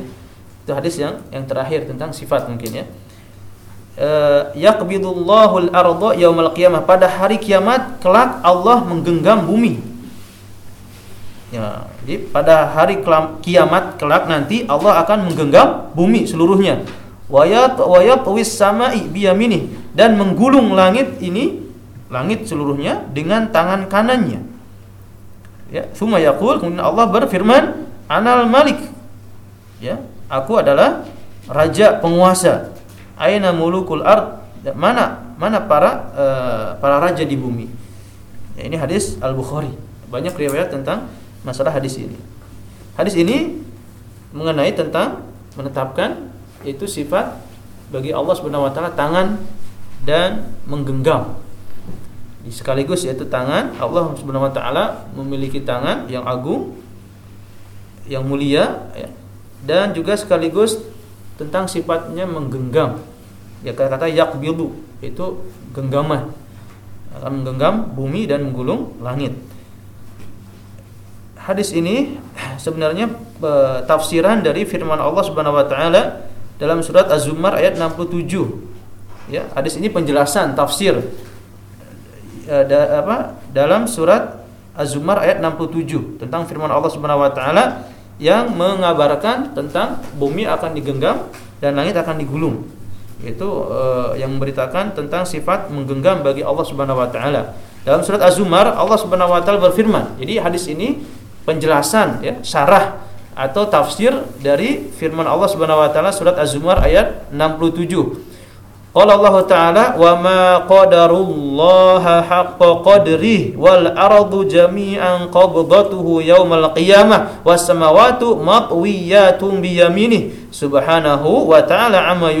Itu hadis yang yang terakhir tentang sifat mungkin ya. Uh, yaqbidullahu al-ardha yaumal qiyamah. Pada hari kiamat kelak Allah menggenggam bumi. Ya jadi pada hari kiamat kelak nanti Allah akan menggenggam bumi seluruhnya. Wayat wayat wis sama'i biyamini dan menggulung langit ini langit seluruhnya dengan tangan kanannya. Ya summa yaqul kemudian Allah berfirman anal malik. Ya aku adalah raja penguasa. Aina mulukul ard? Mana mana para uh, para raja di bumi? Ya, ini hadis al bukhari banyak riwayat tentang masalah hadis ini. Hadis ini mengenai tentang menetapkan itu sifat bagi Allah Subhanahu wa taala tangan dan menggenggam. Sekaligus yaitu tangan Allah Subhanahu wa taala memiliki tangan yang agung yang mulia ya, dan juga sekaligus tentang sifatnya menggenggam. Ya kata-kata yakbidu itu genggaman. Akan menggenggam bumi dan menggulung langit. Hadis ini sebenarnya e, tafsiran dari firman Allah Subhanahu wa taala dalam surat Az-Zumar ayat 67 ya hadis ini penjelasan tafsir e, da, apa dalam surat Az-Zumar ayat 67 tentang firman Allah Subhanahu wa taala yang mengabarkan tentang bumi akan digenggam dan langit akan digulung itu uh, yang memberitakan tentang sifat menggenggam bagi Allah Subhanahu wa taala. Dalam surat Az-Zumar Allah Subhanahu wa taala berfirman. Jadi hadis ini penjelasan ya, syarah atau tafsir dari firman Allah Subhanahu wa taala surat Az-Zumar ayat 67. Qala Allah Ta'ala wa ma qadarullaha haqqa qadrih wal ardu jami'an qabdatuhu yaumal qiyamah was samawati matwiyatun bi yaminih subhanahu wa ta'ala amma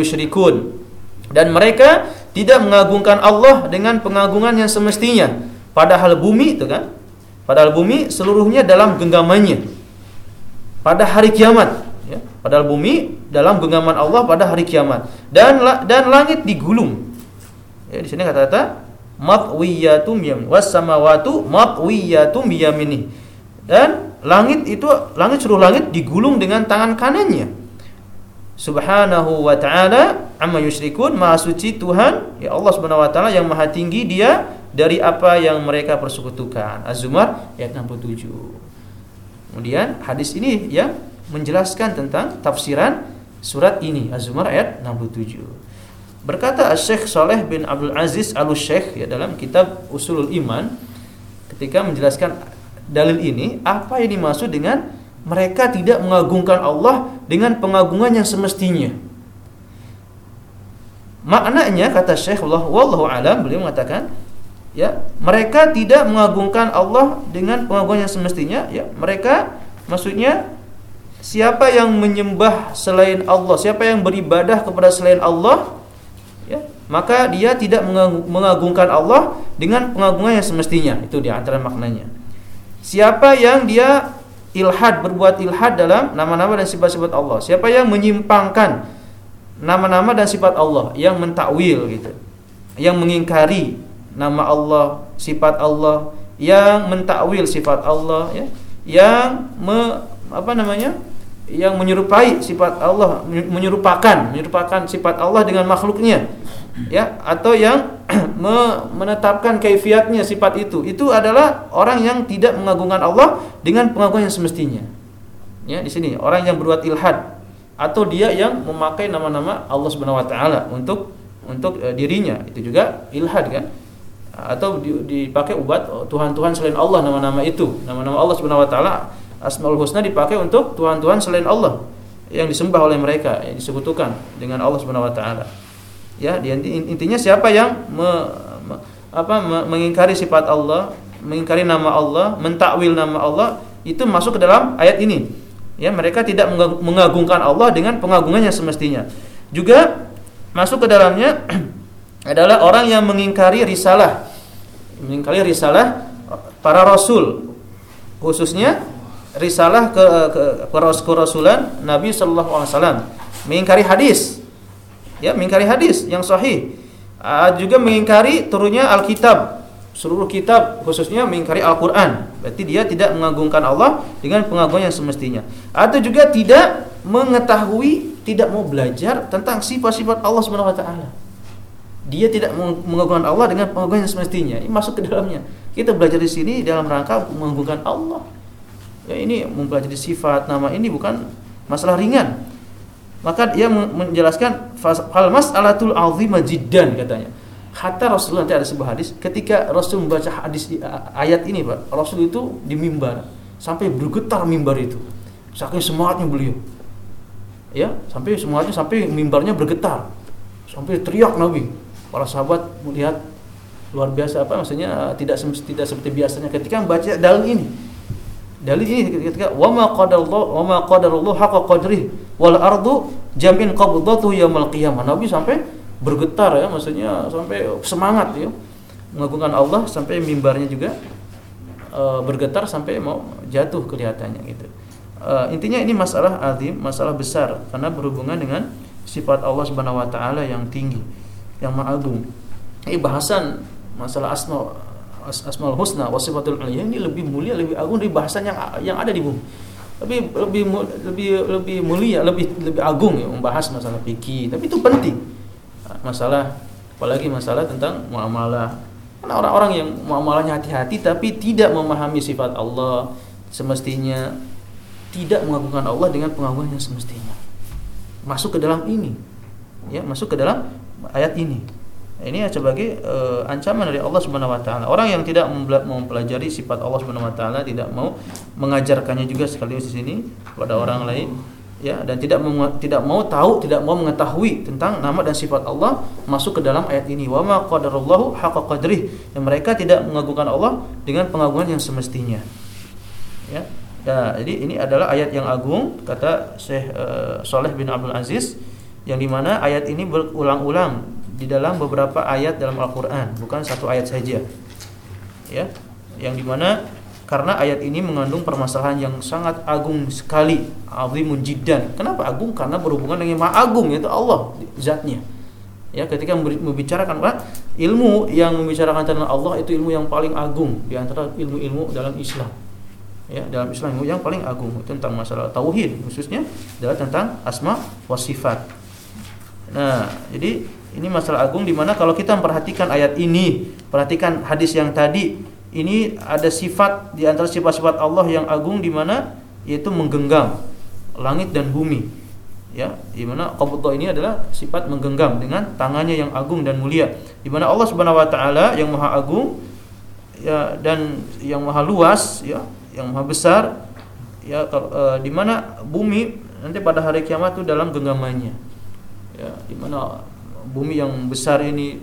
dan mereka tidak mengagungkan Allah dengan pengagungan yang semestinya. Padahal bumi itu kan? Padahal bumi seluruhnya dalam genggamannya. Pada hari kiamat Padahal bumi dalam genggaman Allah pada hari kiamat dan dan langit digulung. Ya, di sini kata-kata matwiyatum yamin was samawatu matwiyatum yamini. Dan langit itu langit seluruh langit digulung dengan tangan kanannya. Subhanahu wa ta'ala amma yusyrikun maha suci Tuhan ya Allah Subhanahu wa taala yang maha tinggi dia dari apa yang mereka persekutukan. Az-Zumar ayat 67. Kemudian hadis ini ya menjelaskan tentang tafsiran surat ini Az-Zumar ayat 67. Berkata Syekh Saleh bin Abdul Aziz Al-Syekh ya dalam kitab Usulul Iman ketika menjelaskan dalil ini apa yang dimaksud dengan mereka tidak mengagungkan Allah dengan pengagungan yang semestinya. Maknanya kata Syekh Allah wallahu alam beliau mengatakan ya mereka tidak mengagungkan Allah dengan pengagungan yang semestinya ya mereka maksudnya siapa yang menyembah selain Allah, siapa yang beribadah kepada selain Allah, ya, maka dia tidak mengagungkan Allah dengan pengagungan yang semestinya. Itu di antara maknanya. Siapa yang dia ilhad berbuat ilhad dalam nama-nama dan sifat-sifat Allah. Siapa yang menyimpangkan nama-nama dan sifat Allah, yang mentakwil gitu. Yang mengingkari nama Allah, sifat Allah, yang mentakwil sifat Allah ya. Yang me, apa namanya? yang menyerupai sifat Allah menyerupakan menyerupakan sifat Allah dengan makhluknya. Ya atau yang menetapkan kaifiatnya sifat itu. Itu adalah orang yang tidak mengagungkan Allah dengan pengagungan yang semestinya. Ya di sini orang yang berbuat ilhad. Atau dia yang memakai nama-nama Allah Subhanahu wa taala untuk untuk e, dirinya. Itu juga ilhad kan? Atau di- dipakai obat oh, Tuhan-Tuhan selain Allah nama-nama itu. Nama-nama Allah Subhanahu wa taala Asmaul Husna dipakai untuk Tuhan-Tuhan selain Allah yang disembah oleh mereka, yang disekutukan dengan Allah Subhanahu wa taala. Ya, intinya siapa yang me- me- apa me- mengingkari sifat Allah, mengingkari nama Allah, mentakwil nama Allah, itu masuk ke dalam ayat ini. Ya, mereka tidak mengagungkan Allah dengan pengagungan yang semestinya. Juga masuk ke dalamnya adalah orang yang mengingkari risalah. Mengingkari risalah para rasul. Khususnya risalah ke ke, ke kerasulan Nabi sallallahu alaihi wasallam. Mengingkari hadis. Ya, mengingkari hadis yang sahih. Ah, juga mengingkari turunnya Alkitab. Seluruh kitab khususnya mengingkari Al-Qur'an. Berarti dia tidak mengagungkan Allah dengan pengagungan yang semestinya. Atau juga tidak mengetahui, tidak mau belajar tentang sifat-sifat Allah Subhanahu wa taala. Dia tidak meng- mengagungkan Allah dengan pengagungan yang semestinya. Ini masuk ke dalamnya. Kita belajar di sini dalam rangka mengagungkan Allah. Ya, ini mempelajari sifat nama ini bukan masalah ringan. Maka dia men- menjelaskan fal mas'alatul azimah jiddan katanya. Hatta Rasulullah nanti ada sebuah hadis ketika Rasul membaca hadis ayat ini, Pak. Rasul itu di mimbar sampai bergetar mimbar itu. Saking semangatnya beliau. Ya, sampai semangatnya sampai mimbarnya bergetar. Sampai teriak Nabi. Para sahabat melihat luar biasa apa maksudnya tidak tidak seperti biasanya ketika membaca dalil ini. Dalil ini ketika wa ma qadarallahu wa ma qadarallahu haqqa qadrih wal ardu jamin qabdatuhu yaumil qiyamah. Nabi sampai bergetar ya maksudnya sampai semangat ya mengagungkan Allah sampai mimbarnya juga e, bergetar sampai mau jatuh kelihatannya gitu. E, intinya ini masalah azim, masalah besar karena berhubungan dengan sifat Allah Subhanahu wa taala yang tinggi, yang agung. Ini bahasan masalah asma as- asmaul husna wa sifatul uliyah ini lebih mulia, lebih agung dari bahasan yang yang ada di bumi. Lebih lebih lebih lebih mulia, lebih lebih agung ya membahas masalah fikih, tapi itu penting. Masalah apalagi masalah tentang muamalah. Karena orang-orang yang muamalahnya hati-hati tapi tidak memahami sifat Allah semestinya tidak mengagungkan Allah dengan pengagungan yang semestinya. Masuk ke dalam ini. Ya, masuk ke dalam ayat ini. Ini sebagai uh, ancaman dari Allah Subhanahu wa taala. Orang yang tidak mempelajari sifat Allah Subhanahu wa taala tidak mau mengajarkannya juga sekaligus di sini kepada orang lain ya dan tidak mau, tidak mau tahu, tidak mau mengetahui tentang nama dan sifat Allah masuk ke dalam ayat ini. Wa ma qadarallahu haqqa qadrih. Dan mereka tidak mengagungkan Allah dengan pengagungan yang semestinya. Ya. Ya, jadi ini adalah ayat yang agung kata Syekh uh, Saleh bin Abdul Aziz yang di mana ayat ini berulang-ulang di dalam beberapa ayat dalam Al-Qur'an, bukan satu ayat saja. Ya. Yang di mana karena ayat ini mengandung permasalahan yang sangat agung sekali, azimun jiddan. Kenapa agung? Karena berhubungan dengan yang Agung yaitu Allah zatnya. Ya, ketika membicarakan ilmu yang membicarakan tentang Allah itu ilmu yang paling agung di antara ilmu-ilmu dalam Islam ya dalam Islam yang paling agung itu tentang masalah tauhid khususnya adalah tentang asma wa sifat. Nah, jadi ini masalah agung di mana kalau kita memperhatikan ayat ini, perhatikan hadis yang tadi, ini ada sifat di antara sifat-sifat Allah yang agung di mana yaitu menggenggam langit dan bumi. Ya, di mana qabdha ini adalah sifat menggenggam dengan tangannya yang agung dan mulia. Di mana Allah Subhanahu wa taala yang maha agung ya dan yang maha luas ya yang maha besar ya e, di mana bumi nanti pada hari kiamat itu dalam genggamannya ya di mana bumi yang besar ini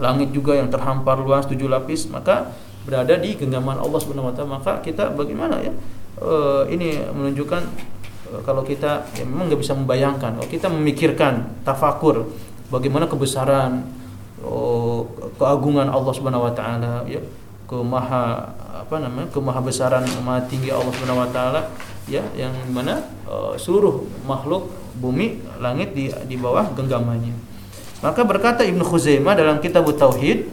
langit juga yang terhampar luas tujuh lapis maka berada di genggaman Allah Subhanahu wa taala maka kita bagaimana ya e, ini menunjukkan e, kalau kita ya memang nggak bisa membayangkan kalau kita memikirkan tafakur bagaimana kebesaran oh, keagungan Allah Subhanahu wa taala ya kemaha apa namanya kemahabesaran maha tinggi Allah Subhanahu wa taala ya yang mana uh, seluruh makhluk bumi langit di di bawah genggamannya. Maka berkata Ibnu Khuzaimah dalam kitab Tauhid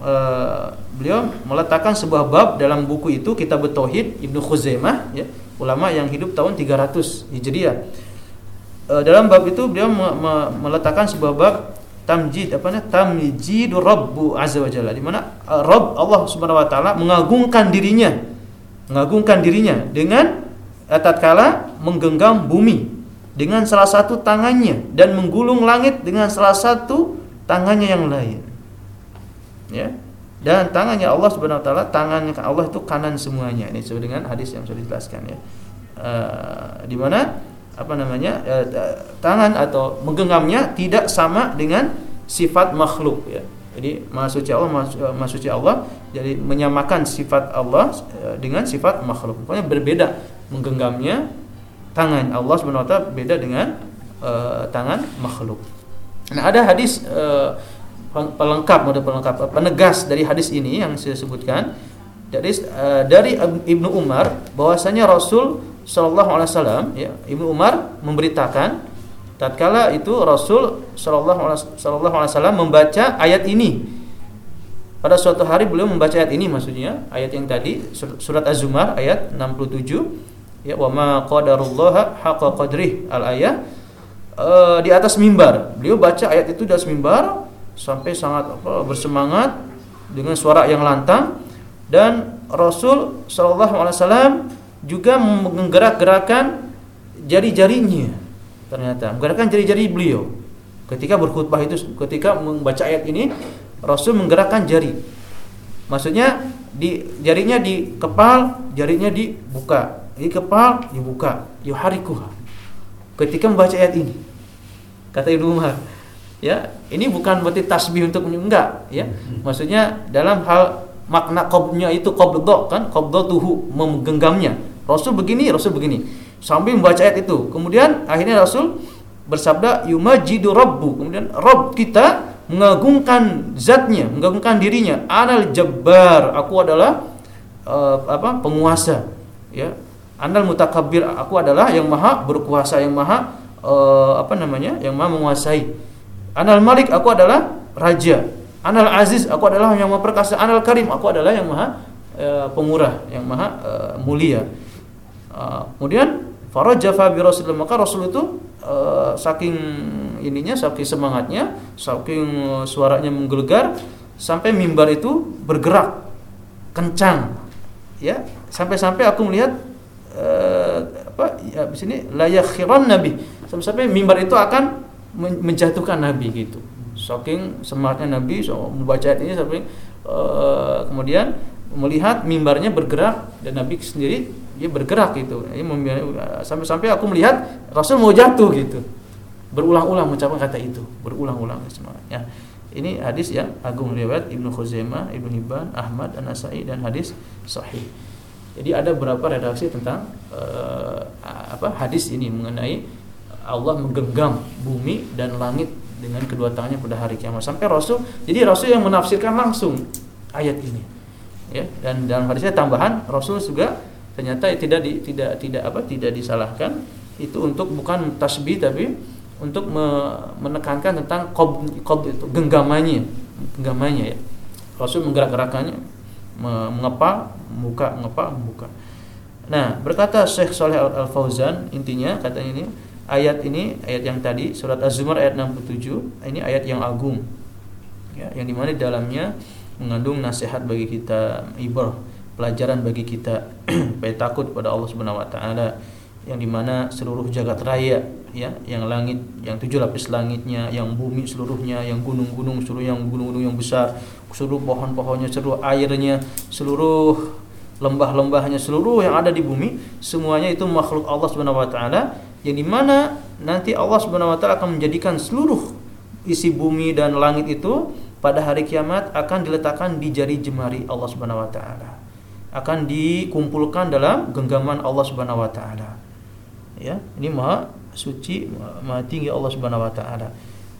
uh, beliau meletakkan sebuah bab dalam buku itu kitab Tauhid Ibnu Khuzaimah ya ulama yang hidup tahun 300 Hijriah. Uh, dalam bab itu beliau me me meletakkan sebuah bab tamjid apa namanya tamjidur rabbu azza wa jalla di mana uh, rabb Allah subhanahu wa taala mengagungkan dirinya mengagungkan dirinya dengan tatkala menggenggam bumi dengan salah satu tangannya dan menggulung langit dengan salah satu tangannya yang lain. Ya. Dan tangannya Allah Subhanahu wa taala tangannya Allah itu kanan semuanya. Ini sesuai dengan hadis yang sudah dijelaskan ya. Uh, di mana apa namanya uh, tangan atau menggenggamnya tidak sama dengan sifat makhluk ya. Jadi suci Allah suci Allah jadi menyamakan sifat Allah dengan sifat makhluk. Pokoknya berbeda menggenggamnya tangan. Allah Subhanahu wa taala beda dengan uh, tangan makhluk. Nah ada hadis uh, pelengkap model pelengkap penegas dari hadis ini yang saya sebutkan. Dari uh, dari Ibnu Umar bahwasanya Rasul Shallallahu Alaihi Wasallam ya Ibnu Umar memberitakan tatkala itu Rasul Shallallahu Alaihi Wasallam membaca ayat ini. Pada suatu hari beliau membaca ayat ini maksudnya ayat yang tadi surat Az-Zumar ayat 67 ya wa ma qadarullah haqa qadrih. Al ayat uh, di atas mimbar. Beliau baca ayat itu di atas mimbar sampai sangat apa, bersemangat dengan suara yang lantang. Dan Rasul Shallallahu Alaihi Wasallam juga menggerak-gerakan jari-jarinya. Ternyata menggerakkan jari-jari beliau. Ketika berkhutbah itu ketika membaca ayat ini Rasul menggerakkan jari. Maksudnya di jarinya di kepal jarinya dibuka di kepal dibuka. Yuharikuha. Ketika membaca ayat ini kata Ibnu Umar ya ini bukan berarti tasbih untuk enggak ya. Hmm. maksudnya dalam hal makna qabnya itu qabdha kan? Tuhu menggenggamnya Rasul begini Rasul begini. Sambil membaca ayat itu kemudian akhirnya Rasul bersabda yumajidu rabbu. Kemudian Rabb kita mengagungkan zatnya mengagungkan dirinya. Anal jabbar. Aku adalah uh, apa penguasa ya anal mutakabbir aku adalah yang maha berkuasa yang maha uh, apa namanya yang maha menguasai Anal Malik aku adalah raja. Anal Aziz aku adalah yang maha perkasa. Anal Karim aku adalah yang maha e, pemurah, yang maha e, mulia. E, kemudian faraja bi Rasulullah maka Rasul itu e, saking ininya, saking semangatnya, saking suaranya menggelegar sampai mimbar itu bergerak kencang. Ya, sampai-sampai aku melihat apa ya di sini layakhiran nabi. Sampai-sampai mimbar itu akan menjatuhkan Nabi gitu. Saking semangatnya Nabi so, membaca ini sampai uh, kemudian melihat mimbarnya bergerak dan Nabi sendiri dia bergerak gitu. Sampai-sampai aku melihat Rasul mau jatuh gitu. Berulang-ulang mengucapkan kata itu, berulang-ulang semangatnya. Ini hadis yang agung riwayat Ibnu Khuzaimah, Ibnu Hibban, Ahmad, An-Nasai dan hadis sahih. Jadi ada beberapa redaksi tentang uh, apa hadis ini mengenai Allah menggenggam bumi dan langit dengan kedua tangannya pada hari kiamat. Sampai Rasul jadi Rasul yang menafsirkan langsung ayat ini ya. Dan dalam hadisnya tambahan Rasul juga ternyata tidak di, tidak tidak apa tidak disalahkan itu untuk bukan tasbih tapi untuk me, menekankan tentang qob itu genggamannya genggamannya ya. Rasul menggerak-gerakannya mengepal muka mengepal muka nah berkata Syekh Saleh Al Fauzan intinya katanya ini ayat ini ayat yang tadi surat Az-Zumar ayat 67 ini ayat yang agung. Ya yang di mana di dalamnya mengandung nasihat bagi kita ibrah pelajaran bagi kita supaya takut pada Allah Subhanahu wa taala yang di mana seluruh jagat raya ya yang langit yang tujuh lapis langitnya yang bumi seluruhnya yang gunung-gunung seluruh yang gunung-gunung yang besar seluruh pohon-pohonnya seluruh airnya seluruh lembah-lembahnya seluruh yang ada di bumi semuanya itu makhluk Allah Subhanahu wa taala yang di mana nanti Allah Subhanahu Wa Taala akan menjadikan seluruh isi bumi dan langit itu pada hari kiamat akan diletakkan di jari jemari Allah Subhanahu Wa Taala. Akan dikumpulkan dalam genggaman Allah Subhanahu Wa Taala. Ya ini maha suci maha tinggi Allah Subhanahu Wa Taala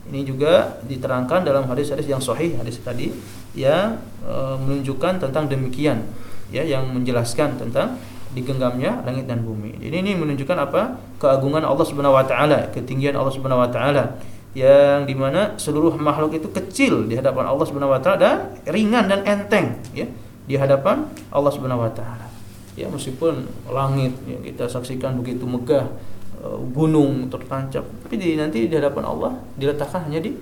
ini juga diterangkan dalam hadis-hadis yang sahih hadis tadi yang e, menunjukkan tentang demikian ya yang menjelaskan tentang digenggamnya langit dan bumi. Jadi ini menunjukkan apa? Keagungan Allah Subhanahu wa taala, ketinggian Allah Subhanahu wa taala yang di mana seluruh makhluk itu kecil di hadapan Allah Subhanahu wa taala dan ringan dan enteng ya di hadapan Allah Subhanahu wa taala. Ya meskipun langit ya, kita saksikan begitu megah, gunung tertancap, tapi di, nanti di hadapan Allah diletakkan hanya di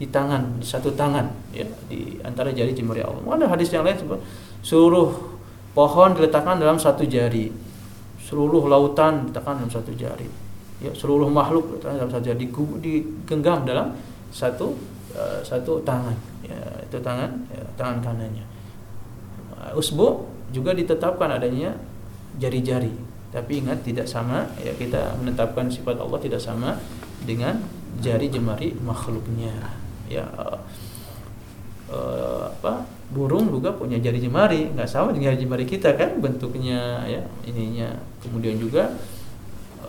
di tangan, di satu tangan ya di antara jari jemari Allah. Ada hadis yang lain seluruh pohon diletakkan dalam satu jari. Seluruh lautan diletakkan dalam satu jari. Ya seluruh makhluk diletakkan dalam satu jari. Digenggam dalam satu uh, satu tangan ya itu tangan ya, tangan kanannya. Usbu juga ditetapkan adanya jari-jari. Tapi ingat tidak sama ya kita menetapkan sifat Allah tidak sama dengan jari jemari makhluknya. Ya uh, uh, apa? Burung juga punya jari jemari, nggak sama dengan jari jemari kita kan bentuknya ya ininya. Kemudian juga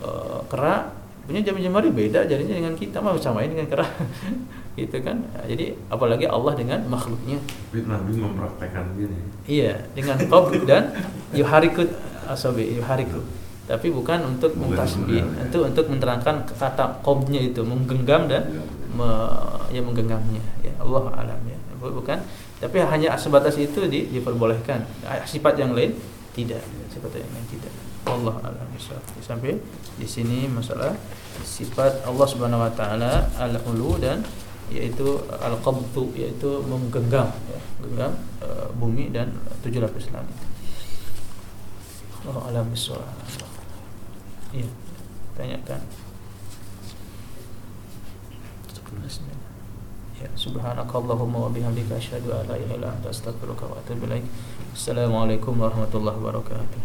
uh, kera punya jari jemari beda jarinya dengan kita mau samain dengan kera gitu kan jadi apalagi Allah dengan makhluknya Nabi mempraktekkan gini iya dengan qabd dan yuharikut asabi yuhariku tapi bukan untuk mentasbih ya. itu untuk menerangkan kata qabdnya itu menggenggam dan me, ya menggenggamnya ya. Allah alam ya. Bukan? Tapi hanya sebatas itu di, diperbolehkan. Sifat yang lain tidak sifat yang lain tidak. Allah alam bisawab. sampai di sini masalah sifat Allah Subhanahu wa taala al-ulu dan yaitu al-qabdu yaitu menggenggam ya, genggam uh, bumi dan tujuh lapis langit. Allah alam bisawab. Iya, tanyakan. Ya, subhanakallahumma wa bihamdika asyhadu an la ilaha illa anta astaghfiruka wa atubu ilaik. Assalamualaikum warahmatullahi wabarakatuh.